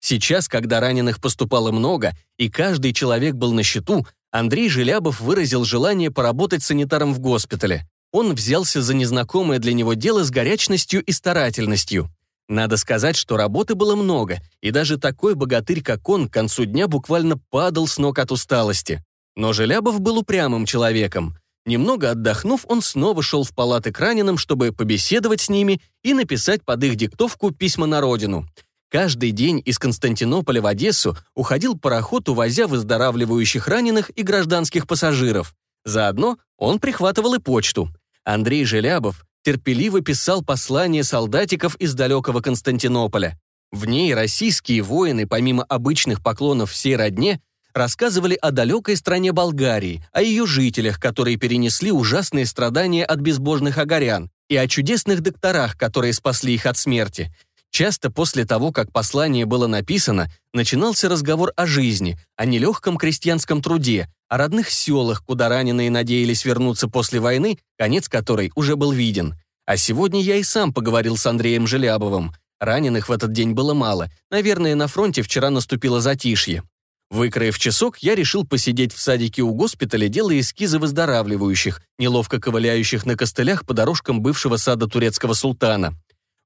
S1: Сейчас, когда раненых поступало много, и каждый человек был на счету, Андрей Желябов выразил желание поработать санитаром в госпитале. Он взялся за незнакомое для него дело с горячностью и старательностью. Надо сказать, что работы было много, и даже такой богатырь, как он, к концу дня буквально падал с ног от усталости. Но Желябов был упрямым человеком. Немного отдохнув, он снова шел в палаты к раненым, чтобы побеседовать с ними и написать под их диктовку письма на родину. Каждый день из Константинополя в Одессу уходил пароход, увозя выздоравливающих раненых и гражданских пассажиров. Заодно он прихватывал и почту. Андрей Желябов терпеливо писал послания солдатиков из далекого Константинополя. В ней российские воины, помимо обычных поклонов всей родне, рассказывали о далекой стране Болгарии, о ее жителях, которые перенесли ужасные страдания от безбожных огорян, и о чудесных докторах, которые спасли их от смерти. Часто после того, как послание было написано, начинался разговор о жизни, о нелегком крестьянском труде, о родных селах, куда раненые надеялись вернуться после войны, конец которой уже был виден. А сегодня я и сам поговорил с Андреем Желябовым. Раненых в этот день было мало. Наверное, на фронте вчера наступило затишье. Выкроив часок, я решил посидеть в садике у госпиталя, делая эскизы выздоравливающих, неловко ковыляющих на костылях по дорожкам бывшего сада турецкого султана.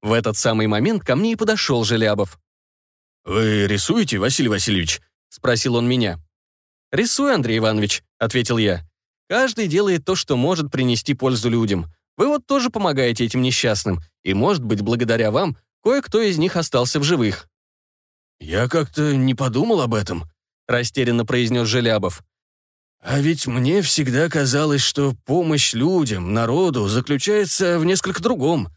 S1: В этот самый момент ко мне и подошел Желябов.
S2: «Вы рисуете, Василий Васильевич?» — спросил он меня.
S1: «Рисуй, Андрей Иванович», — ответил я. «Каждый делает то, что может принести пользу людям. Вы вот тоже помогаете этим несчастным, и, может быть, благодаря вам, кое-кто из них остался в живых».
S2: «Я как-то не подумал об этом»,
S1: растерянно произнес Желябов.
S2: «А ведь мне всегда казалось, что помощь людям, народу заключается в несколько другом.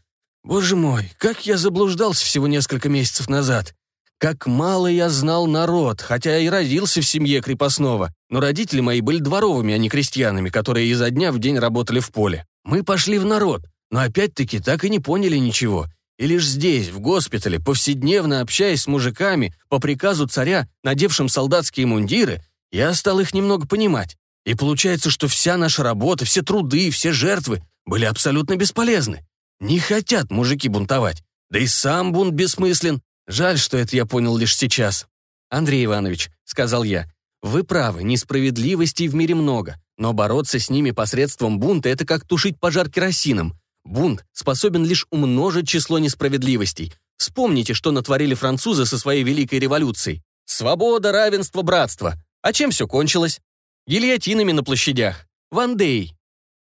S2: Боже мой, как я заблуждался всего несколько месяцев назад. Как мало я знал народ, хотя и родился в семье крепостного, но родители мои были дворовыми, а не крестьянами, которые изо дня в день работали в поле. Мы пошли в народ, но опять-таки так и не поняли ничего. И лишь здесь, в госпитале, повседневно общаясь с мужиками, по приказу царя, надевшим солдатские мундиры, я стал их немного понимать. И получается, что вся наша работа, все труды, все жертвы были абсолютно бесполезны. Не хотят мужики бунтовать. Да и сам бунт бессмыслен. Жаль, что это я понял лишь сейчас.
S1: «Андрей Иванович», — сказал я, — «вы правы, несправедливостей в мире много, но бороться с ними посредством бунта — это как тушить пожар керосином. Бунт способен лишь умножить число несправедливостей. Вспомните, что натворили французы со своей Великой революцией. Свобода, равенство, братство. А чем все кончилось? Гильотинами на площадях. Вандей.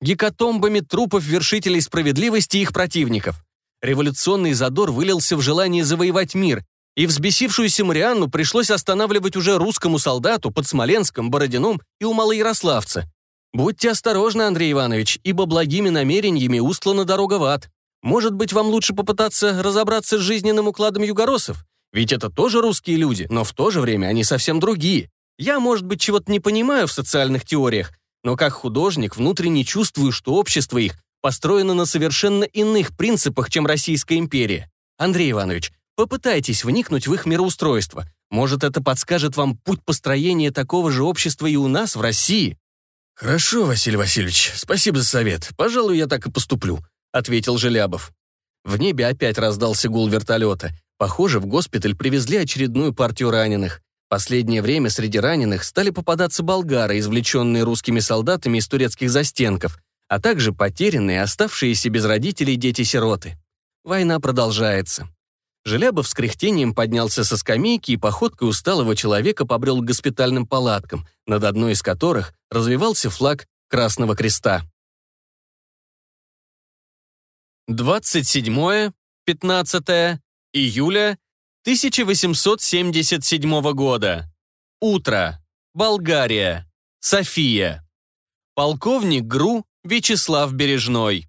S1: Гекатомбами трупов вершителей справедливости и их противников. Революционный задор вылился в желание завоевать мир, и взбесившуюся Марианну пришлось останавливать уже русскому солдату под Смоленском, Бородином и у Малоярославца. «Будьте осторожны, Андрей Иванович, ибо благими намерениями устлана дорога в ад. Может быть, вам лучше попытаться разобраться с жизненным укладом югоросов? Ведь это тоже русские люди, но в то же время они совсем другие. Я, может быть, чего-то не понимаю в социальных теориях, но как художник внутренне чувствую, что общество их построено на совершенно иных принципах, чем Российская империя. Андрей Иванович, попытайтесь вникнуть в их мироустройство. Может, это подскажет вам путь построения такого же общества и у нас, в России?»
S2: «Хорошо, Василий Васильевич, спасибо за совет. Пожалуй, я так и поступлю», — ответил Желябов. В небе опять раздался гул вертолета. Похоже, в госпиталь привезли очередную партию раненых. Последнее время среди раненых стали попадаться болгары, извлеченные русскими солдатами из турецких застенков, а также потерянные, оставшиеся без родителей дети-сироты. Война продолжается. Желябов с кряхтением поднялся со скамейки и походкой усталого человека побрел к госпитальным палаткам, над одной из которых развивался флаг Красного Креста. 27-15 июля 1877 года. Утро. Болгария. София. Полковник ГРУ Вячеслав Бережной.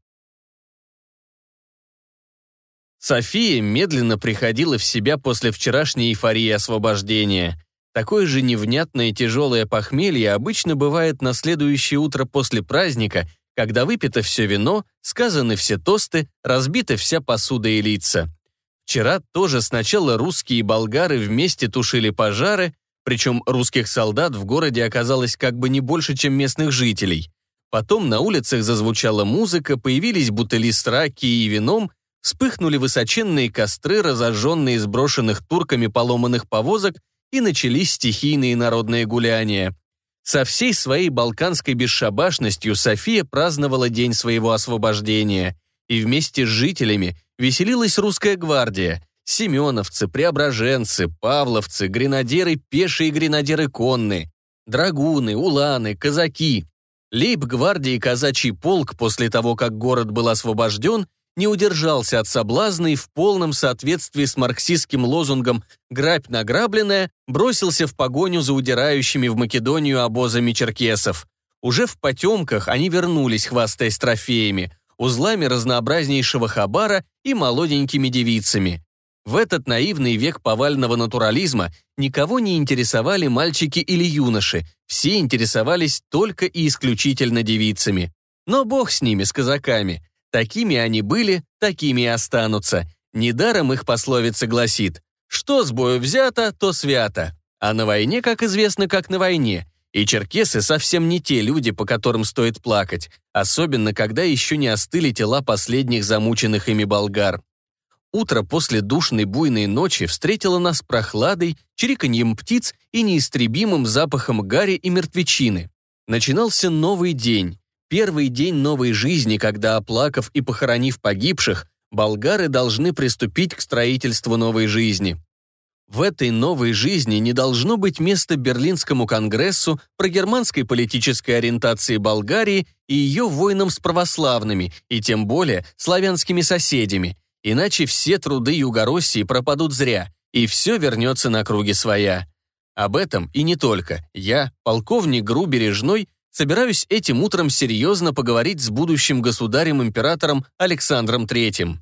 S2: София медленно приходила в себя после вчерашней эйфории освобождения. Такое же невнятное тяжелое похмелье обычно бывает на следующее утро после праздника, когда выпито все вино, сказаны все тосты, разбита вся посуда и лица. Вчера тоже сначала русские и болгары вместе тушили пожары, причем русских солдат в городе оказалось как бы не больше, чем местных жителей. Потом на улицах зазвучала музыка, появились бутыли с раки и вином, вспыхнули высоченные костры, разожженные из брошенных турками поломанных повозок, и начались стихийные народные гуляния. Со всей своей балканской бесшабашностью София праздновала день своего освобождения, и вместе с жителями веселилась русская гвардия, семеновцы, преображенцы, павловцы, гренадеры, пешие гренадеры конные, драгуны, уланы, казаки. Лейб-гвардии казачий полк после того, как город был освобожден, не удержался от соблазна и в полном соответствии с марксистским лозунгом «грабь награбленное» бросился в погоню за удирающими в Македонию обозами черкесов. Уже в потемках они вернулись, хвастаясь трофеями, узлами разнообразнейшего хабара и молоденькими девицами. В этот наивный век повального натурализма никого не интересовали мальчики или юноши, все интересовались только и исключительно девицами. Но бог с ними, с казаками – Такими они были, такими и останутся. Недаром их пословица гласит «Что с бою взято, то свято». А на войне, как известно, как на войне. И черкесы совсем не те люди, по которым стоит плакать, особенно когда еще не остыли тела последних замученных ими болгар. Утро после душной буйной ночи встретило нас прохладой, чириканьем птиц и неистребимым запахом гари и мертвечины. Начинался новый день, Первый день новой жизни, когда, оплакав и похоронив погибших, болгары должны приступить к строительству новой жизни. В этой новой жизни не должно быть места Берлинскому конгрессу про германской политической ориентации Болгарии и ее войнам с православными, и тем более славянскими соседями, иначе все труды Югороссии пропадут зря, и все вернется на круги своя. Об этом и не только. Я, полковник ГРУ Бережной, собираюсь этим утром серьезно поговорить с будущим государем-императором Александром III.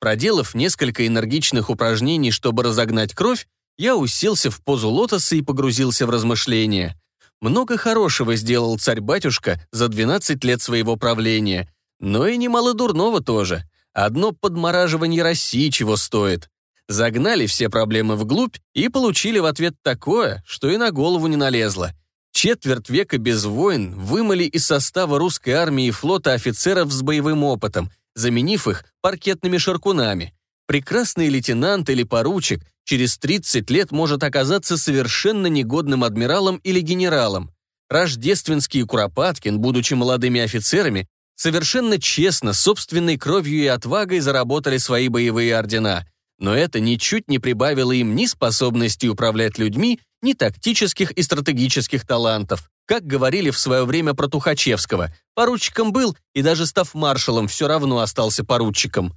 S2: Проделав несколько энергичных упражнений, чтобы разогнать кровь, я уселся в позу лотоса и погрузился в размышления. Много хорошего сделал царь-батюшка за 12 лет своего правления, но и немало дурного тоже. Одно подмораживание России чего стоит. Загнали все проблемы вглубь и получили в ответ такое, что и на голову не налезло – Четверть века без войн вымыли из состава русской армии и флота офицеров с боевым опытом, заменив их паркетными шаркунами. Прекрасный лейтенант или поручик через 30 лет может оказаться совершенно негодным адмиралом или генералом. Рождественский и Куропаткин, будучи молодыми офицерами, совершенно честно, собственной кровью и отвагой заработали свои боевые ордена. Но это ничуть не прибавило им ни способности управлять людьми, ни тактических и стратегических талантов. Как говорили в свое время про Тухачевского, поручиком был и даже став маршалом, все равно остался поручиком.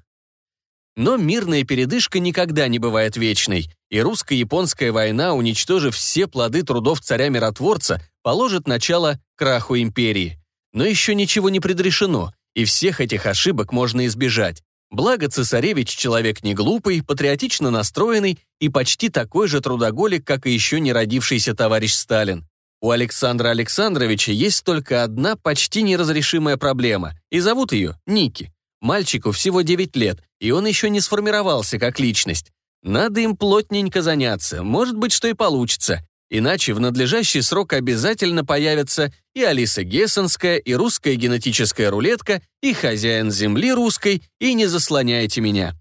S2: Но мирная передышка никогда не бывает вечной, и русско-японская война, уничтожив все плоды трудов царя-миротворца, положит начало краху империи. Но еще ничего не предрешено, и всех этих ошибок можно избежать. Благо цесаревич человек не глупый, патриотично настроенный и почти такой же трудоголик, как и еще не родившийся товарищ Сталин. У Александра Александровича есть только одна почти неразрешимая проблема, и зовут ее Ники. Мальчику всего 9 лет, и он еще не сформировался как личность. Надо им плотненько заняться, может быть, что и получится.
S1: Иначе в надлежащий срок обязательно появятся и Алиса Гессенская, и русская генетическая рулетка, и хозяин земли русской, и не заслоняйте меня.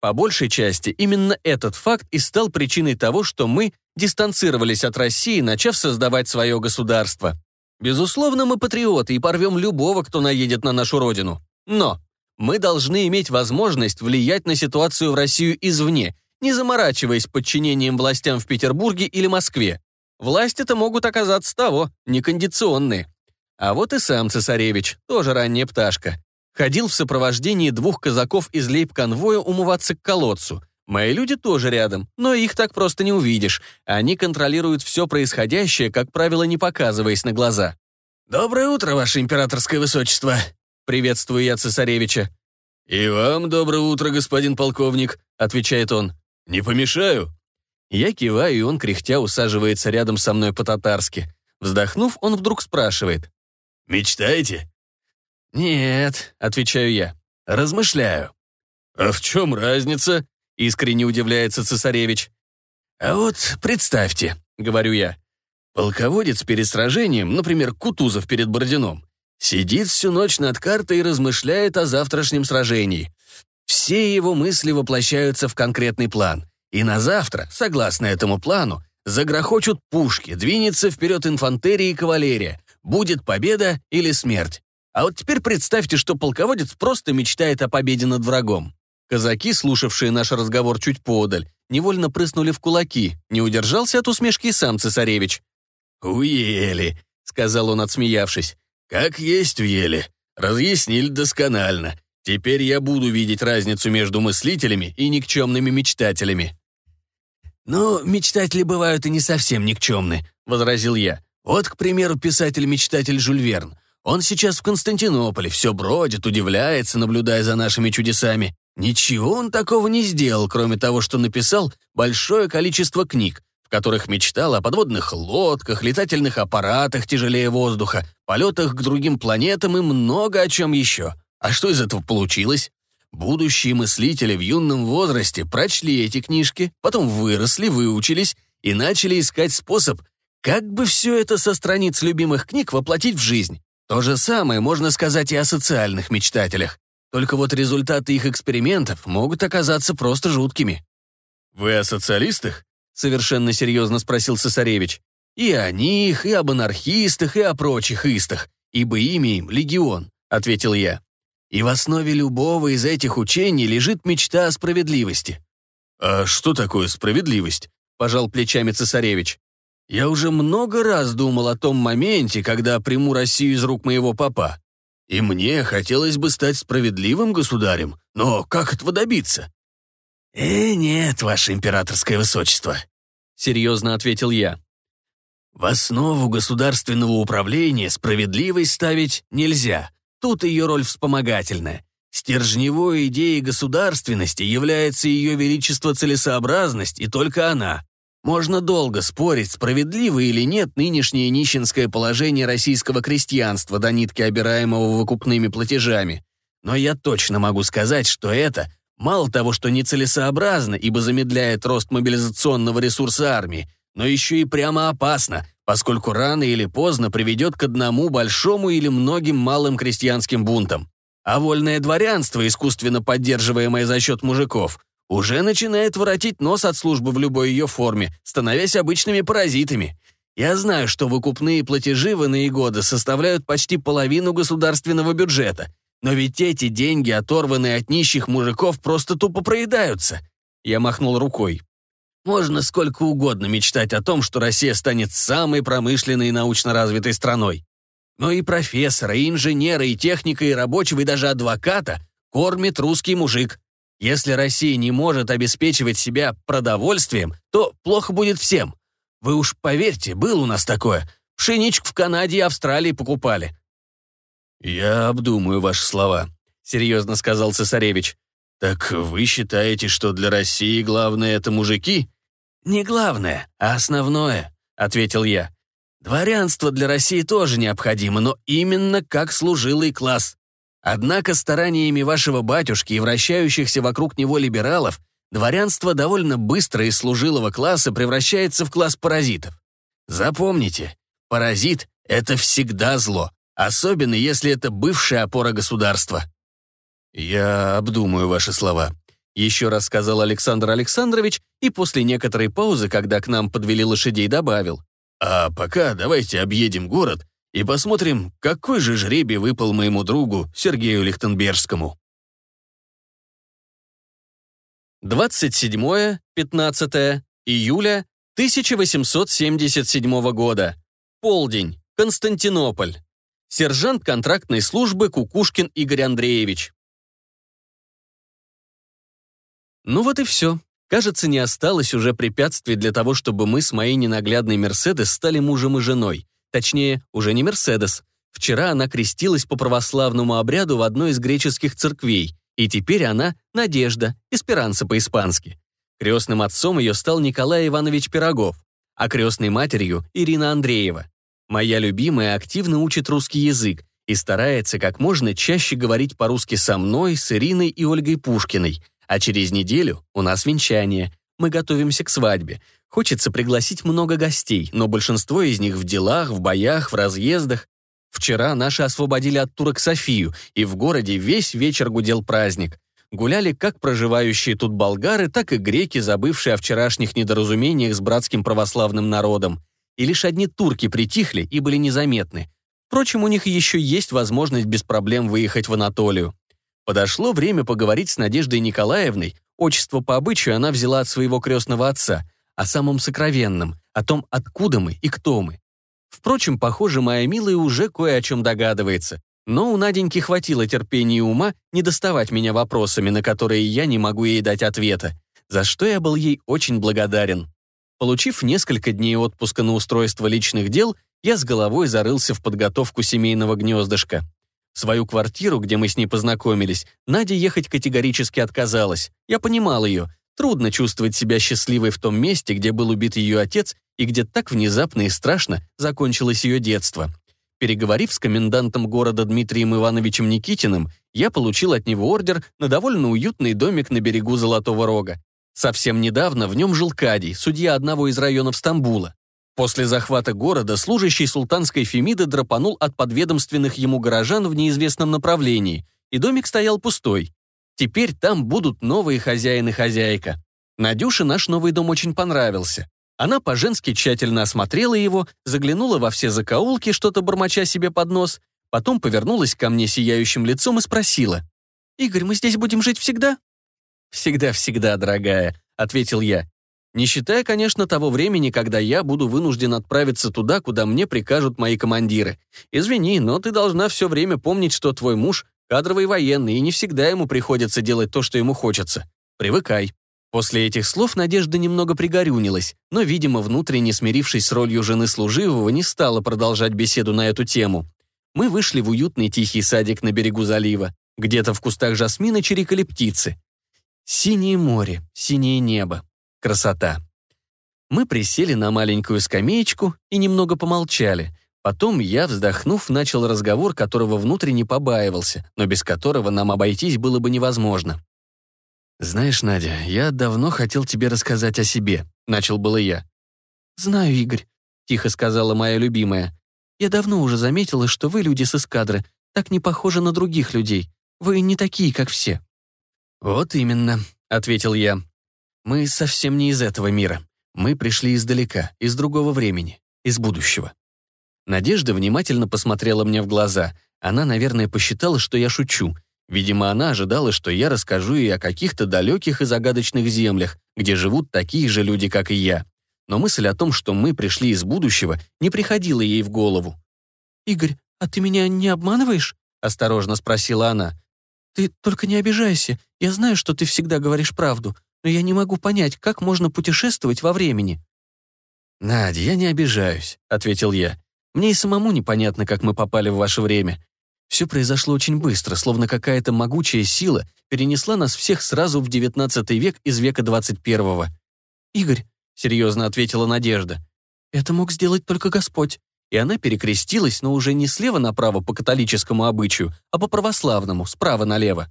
S1: По большей части именно этот факт и стал причиной того, что мы дистанцировались от России, начав создавать свое государство. Безусловно, мы патриоты и порвем любого, кто наедет на нашу родину. Но мы должны иметь возможность влиять на ситуацию в Россию извне, не заморачиваясь подчинением властям в Петербурге или Москве. Власти-то могут оказаться того, некондиционные. А вот и сам цесаревич, тоже ранняя пташка. Ходил в сопровождении двух казаков из лейб-конвоя умываться к колодцу. Мои люди тоже рядом, но их так просто не увидишь. Они контролируют все происходящее, как правило, не показываясь на глаза. «Доброе утро, ваше императорское высочество!» Приветствую я цесаревича. «И вам доброе утро, господин полковник», — отвечает он. «Не помешаю?» Я киваю, и он, кряхтя, усаживается рядом со мной по-татарски. Вздохнув, он вдруг спрашивает. «Мечтаете?» «Нет», — отвечаю я. «Размышляю». «А в чем разница?» — искренне удивляется цесаревич. «А вот представьте», — говорю я, полководец перед сражением, например, Кутузов перед Бородином, сидит всю ночь над картой и размышляет о завтрашнем сражении. Все его мысли воплощаются в конкретный план. И на завтра, согласно этому плану, загрохочут пушки, двинется вперед инфантерия и кавалерия, будет победа или смерть. А вот теперь представьте, что полководец просто мечтает о победе над врагом. Казаки, слушавшие наш разговор чуть подаль, невольно прыснули в кулаки, не удержался от усмешки сам цесаревич. «Уели», — сказал он, отсмеявшись. «Как есть уели. Разъяснили досконально. Теперь я буду видеть разницу между мыслителями и никчемными мечтателями». «Ну, мечтатели бывают и не совсем никчемны», — возразил я. «Вот, к примеру, писатель-мечтатель Жюль Верн. Он сейчас в Константинополе, все бродит, удивляется, наблюдая за нашими чудесами. Ничего он такого не сделал, кроме того, что написал большое количество книг, в которых мечтал о подводных лодках, летательных аппаратах тяжелее воздуха, полетах к другим планетам и много о чем еще. А что из этого получилось? Будущие мыслители в юном возрасте прочли эти книжки, потом выросли, выучились и начали искать способ, как бы все это со страниц любимых книг воплотить в жизнь. То же самое можно сказать и о социальных мечтателях. Только вот результаты их экспериментов могут оказаться просто жуткими. «Вы о социалистах?» — совершенно серьезно спросил Цесаревич. «И о них, и об анархистах, и о прочих истах, ибо имя им — легион», — ответил я. «И в основе любого из этих учений лежит мечта о справедливости». «А что такое справедливость?» — пожал плечами Цесаревич. Я уже много раз думал о том моменте, когда приму Россию из рук моего папа. И мне хотелось бы стать справедливым государем, но как этого добиться? «Э, нет, ваше императорское высочество», — серьезно ответил я. «В основу государственного управления справедливость ставить нельзя. Тут ее роль вспомогательная. Стержневой идеей государственности является ее величество целесообразность, и только она. Можно долго спорить, справедливо или нет нынешнее нищенское положение российского крестьянства до нитки обираемого выкупными платежами. Но я точно могу сказать, что это мало того, что нецелесообразно, ибо замедляет рост мобилизационного ресурса армии, но еще и прямо опасно, поскольку рано или поздно приведет к одному большому или многим малым крестьянским бунтам. А вольное дворянство, искусственно поддерживаемое за счет мужиков, уже начинает воротить нос от службы в любой ее форме, становясь обычными паразитами. Я знаю, что выкупные платежи в иные годы составляют почти половину государственного бюджета, но ведь эти деньги, оторванные от нищих мужиков, просто тупо проедаются. Я махнул рукой. Можно сколько угодно мечтать о том, что Россия станет самой промышленной и научно развитой страной. Но и профессора, и инженера, и техника, и рабочего, и даже адвоката кормит русский мужик. Если Россия не может обеспечивать себя продовольствием, то плохо будет всем. Вы уж поверьте, было у нас такое. Пшеничку в Канаде и Австралии покупали». «Я обдумаю ваши слова», — серьезно сказал цесаревич. «Так вы считаете, что для России главное — это мужики?» «Не главное, а основное», — ответил я. «Дворянство для России тоже необходимо, но именно как служилый класс. Однако стараниями вашего батюшки и вращающихся вокруг него либералов
S2: дворянство довольно быстро из служилого класса превращается в класс паразитов. Запомните, паразит — это всегда зло, особенно если это бывшая опора государства.
S1: «Я обдумаю ваши слова», — еще раз сказал Александр Александрович и после некоторой паузы, когда к нам подвели лошадей, добавил. «А пока давайте объедем город и посмотрим, какой же жребий выпал моему другу Сергею Лихтенбергскому». 27-15 июля 1877 года. Полдень. Константинополь. Сержант контрактной службы Кукушкин Игорь Андреевич. Ну вот и все. Кажется, не осталось уже препятствий для того, чтобы мы с моей ненаглядной Мерседес стали мужем и женой. Точнее, уже не Мерседес. Вчера она крестилась по православному обряду в одной из греческих церквей, и теперь она — Надежда, эсперанца по-испански. Крестным отцом ее стал Николай Иванович Пирогов, а крестной матерью — Ирина Андреева. Моя любимая активно учит русский язык и старается как можно чаще говорить по-русски со мной, с Ириной и Ольгой Пушкиной, а через неделю у нас венчание. Мы готовимся к свадьбе. Хочется пригласить много гостей, но большинство из них в делах, в боях, в разъездах. Вчера наши освободили от турок Софию, и в городе весь вечер гудел праздник. Гуляли как проживающие тут болгары, так и греки, забывшие о вчерашних недоразумениях с братским православным народом. И лишь одни турки притихли и были незаметны. Впрочем, у них еще есть возможность без проблем выехать в Анатолию. Подошло время поговорить с Надеждой Николаевной, отчество по обычаю она взяла от своего крестного отца, о самом сокровенном, о том, откуда мы и кто мы. Впрочем, похоже, моя милая уже кое о чем догадывается. Но у Наденьки хватило терпения и ума не доставать меня вопросами, на которые я не могу ей дать ответа, за что я был ей очень благодарен. Получив несколько дней отпуска на устройство личных дел, я с головой зарылся в подготовку семейного гнездышка. Свою квартиру, где мы с ней познакомились, Надя ехать категорически отказалась. Я понимал ее. Трудно чувствовать себя счастливой в том месте, где был убит ее отец и где так внезапно и страшно закончилось ее детство. Переговорив с комендантом города Дмитрием Ивановичем Никитиным, я получил от него ордер на довольно уютный домик на берегу Золотого Рога. Совсем недавно в нем жил Кадий, судья одного из районов Стамбула. После захвата города служащий султанской Фемиды драпанул от подведомственных ему горожан в неизвестном направлении, и домик стоял пустой. Теперь там будут новые хозяин и хозяйка. Надюше наш новый дом очень понравился. Она по-женски тщательно осмотрела его, заглянула во все закоулки, что-то бормоча себе под нос, потом повернулась ко мне сияющим лицом и спросила. «Игорь, мы здесь будем жить всегда?» «Всегда-всегда, дорогая», — ответил я. Не считая, конечно, того времени, когда я буду вынужден отправиться туда, куда мне прикажут мои командиры. Извини, но ты должна все время помнить, что твой муж — кадровый военный, и не всегда ему приходится делать то, что ему хочется. Привыкай». После этих слов Надежда немного пригорюнилась, но, видимо, внутренне смирившись с ролью жены служивого, не стала продолжать беседу на эту тему. Мы вышли в уютный тихий садик на берегу залива. Где-то в кустах жасмина чирикали птицы. Синее море, синее небо. Красота. Мы присели на маленькую скамеечку и немного помолчали. Потом я, вздохнув, начал разговор, которого внутренне побаивался, но без которого нам обойтись было бы невозможно. «Знаешь, Надя, я давно хотел тебе рассказать о себе», — начал было я. «Знаю, Игорь», — тихо сказала моя любимая. «Я давно уже заметила, что вы, люди с эскадры, так не похожи на других людей. Вы не такие, как все». «Вот именно», — ответил я. Мы совсем не из этого мира. Мы пришли издалека, из другого времени, из будущего. Надежда внимательно посмотрела мне в глаза. Она, наверное, посчитала, что я шучу. Видимо, она ожидала, что я расскажу ей о каких-то далеких и загадочных землях, где живут такие же люди, как и я. Но мысль о том, что мы пришли из будущего, не приходила ей в голову. «Игорь, а ты меня не обманываешь?» — осторожно спросила она. «Ты только не обижайся. Я знаю, что ты всегда говоришь правду но я не могу понять, как можно путешествовать во времени». «Надя, я не обижаюсь», — ответил я. «Мне и самому непонятно, как мы попали в ваше время. Все произошло очень быстро, словно какая-то могучая сила перенесла нас всех сразу в XIX век из века XXI. «Игорь», — серьезно ответила Надежда, — «это мог сделать только Господь». И она перекрестилась, но уже не слева направо по католическому обычаю, а по православному, справа налево.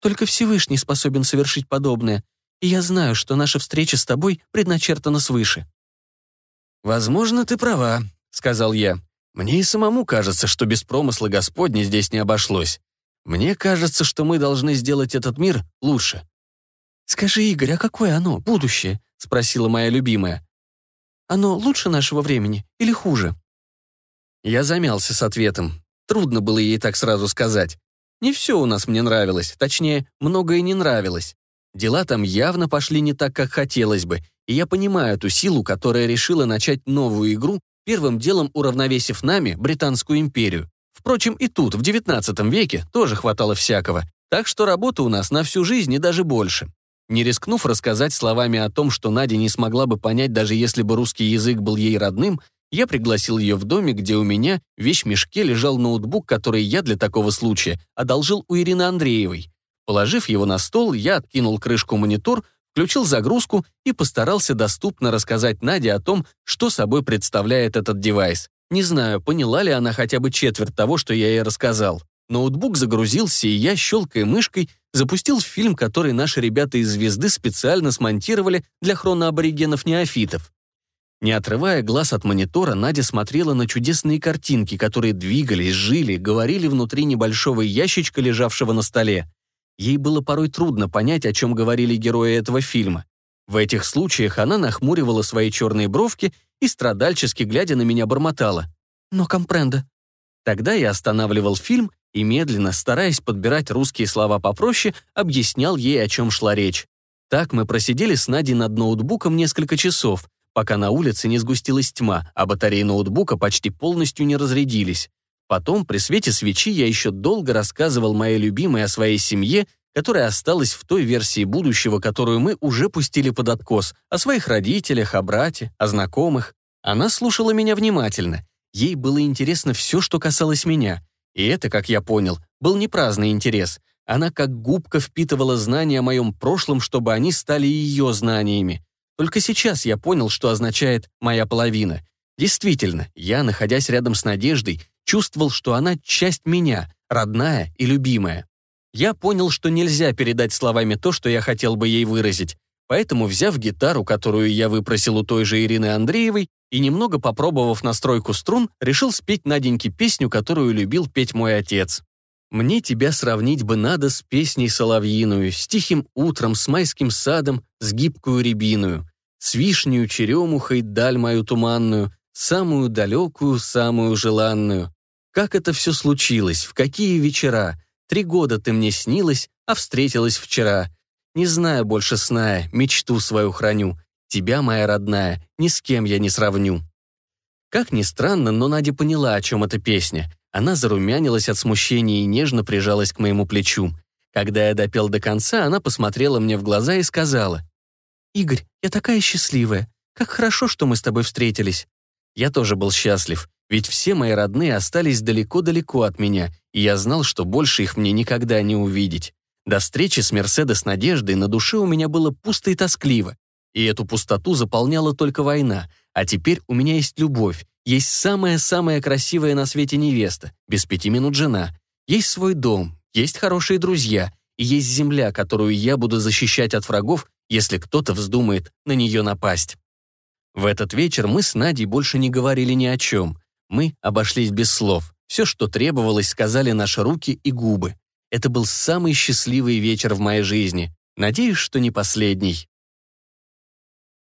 S1: Только Всевышний способен совершить подобное.
S3: И я знаю, что наша встреча с тобой предначертана свыше».
S2: «Возможно, ты права», — сказал я. «Мне и самому кажется, что без промысла Господня здесь не обошлось. Мне кажется, что мы должны сделать этот мир лучше».
S3: «Скажи, Игорь, а какое оно, будущее?» — спросила моя любимая. «Оно лучше нашего времени или хуже?»
S2: Я замялся с ответом. Трудно было ей так сразу сказать. Не все у нас мне нравилось, точнее, многое не нравилось. Дела там явно пошли не так, как хотелось бы, и я понимаю ту силу, которая решила начать новую игру, первым делом уравновесив нами Британскую империю. Впрочем, и тут, в XIX веке, тоже хватало всякого, так что работа у нас на всю жизнь и даже больше. Не рискнув рассказать словами о том, что Надя не смогла бы понять, даже если бы русский язык был ей родным, я пригласил ее в домик, где у меня в вещмешке лежал ноутбук, который я для такого случая одолжил у Ирины Андреевой. Положив его на стол, я откинул крышку монитор, включил загрузку и постарался доступно рассказать Наде о том, что собой представляет этот девайс. Не знаю, поняла ли она хотя бы четверть того, что я ей рассказал. Ноутбук загрузился, и я, щелкая мышкой, запустил фильм, который наши ребята из «Звезды» специально смонтировали для хроноаборигенов-неофитов. Не отрывая глаз от монитора, Надя смотрела на чудесные картинки, которые двигались, жили, говорили внутри небольшого ящичка, лежавшего на столе. Ей было порой трудно понять, о чем говорили герои этого фильма. В этих случаях она нахмуривала свои черные бровки и, страдальчески глядя на меня, бормотала. «Но компренда». Тогда я останавливал фильм и медленно, стараясь подбирать русские слова попроще, объяснял ей, о чем шла речь. Так мы просидели с Надей над ноутбуком несколько часов, пока на улице не сгустилась тьма, а батареи ноутбука почти полностью не разрядились. Потом, при свете свечи, я еще долго рассказывал моей любимой о своей семье, которая осталась в той версии будущего, которую мы уже пустили под откос, о своих родителях, о брате, о знакомых. Она слушала меня внимательно. Ей было интересно все, что касалось меня. И это, как я понял, был не праздный интерес. Она как губка впитывала знания о моем прошлом, чтобы они стали ее знаниями. Только сейчас я понял, что означает «моя половина». Действительно, я, находясь рядом с Надеждой, чувствовал, что она часть меня, родная и любимая. Я понял, что нельзя передать словами то, что я хотел бы ей выразить. Поэтому, взяв гитару, которую я выпросил у той же Ирины Андреевой, и немного попробовав настройку струн, решил спеть Наденьке песню, которую любил петь мой отец. Мне тебя сравнить бы надо с песней соловьиную, с тихим утром, с майским садом, с гибкую рябиную, с вишнею, черемухой, даль мою туманную, самую далекую, самую желанную. Как это все случилось, в какие вечера? Три года ты мне снилась, а встретилась вчера. Не знаю больше сна, мечту свою храню. Тебя, моя родная, ни с кем я не сравню. Как ни странно, но Надя поняла, о чем эта песня. Она зарумянилась от смущения и нежно прижалась к моему плечу. Когда я допел до конца, она посмотрела мне в глаза и сказала, «Игорь, я такая счастливая. Как хорошо, что мы с тобой встретились». Я тоже был счастлив, ведь все мои родные остались далеко-далеко от меня, и я знал, что больше их мне никогда не увидеть. До встречи с Мерседес Надеждой на душе у меня было пусто и тоскливо, и эту пустоту заполняла только война, а теперь у меня есть любовь, есть самая-самая красивая на свете невеста, без пяти минут жена, есть свой дом, есть хорошие друзья, и есть земля, которую я буду защищать от врагов, если кто-то вздумает на нее напасть. В этот вечер мы с Надей больше не говорили ни о чем. Мы обошлись без слов. Все, что требовалось, сказали наши руки и губы. Это был самый счастливый вечер в моей жизни. Надеюсь, что не последний.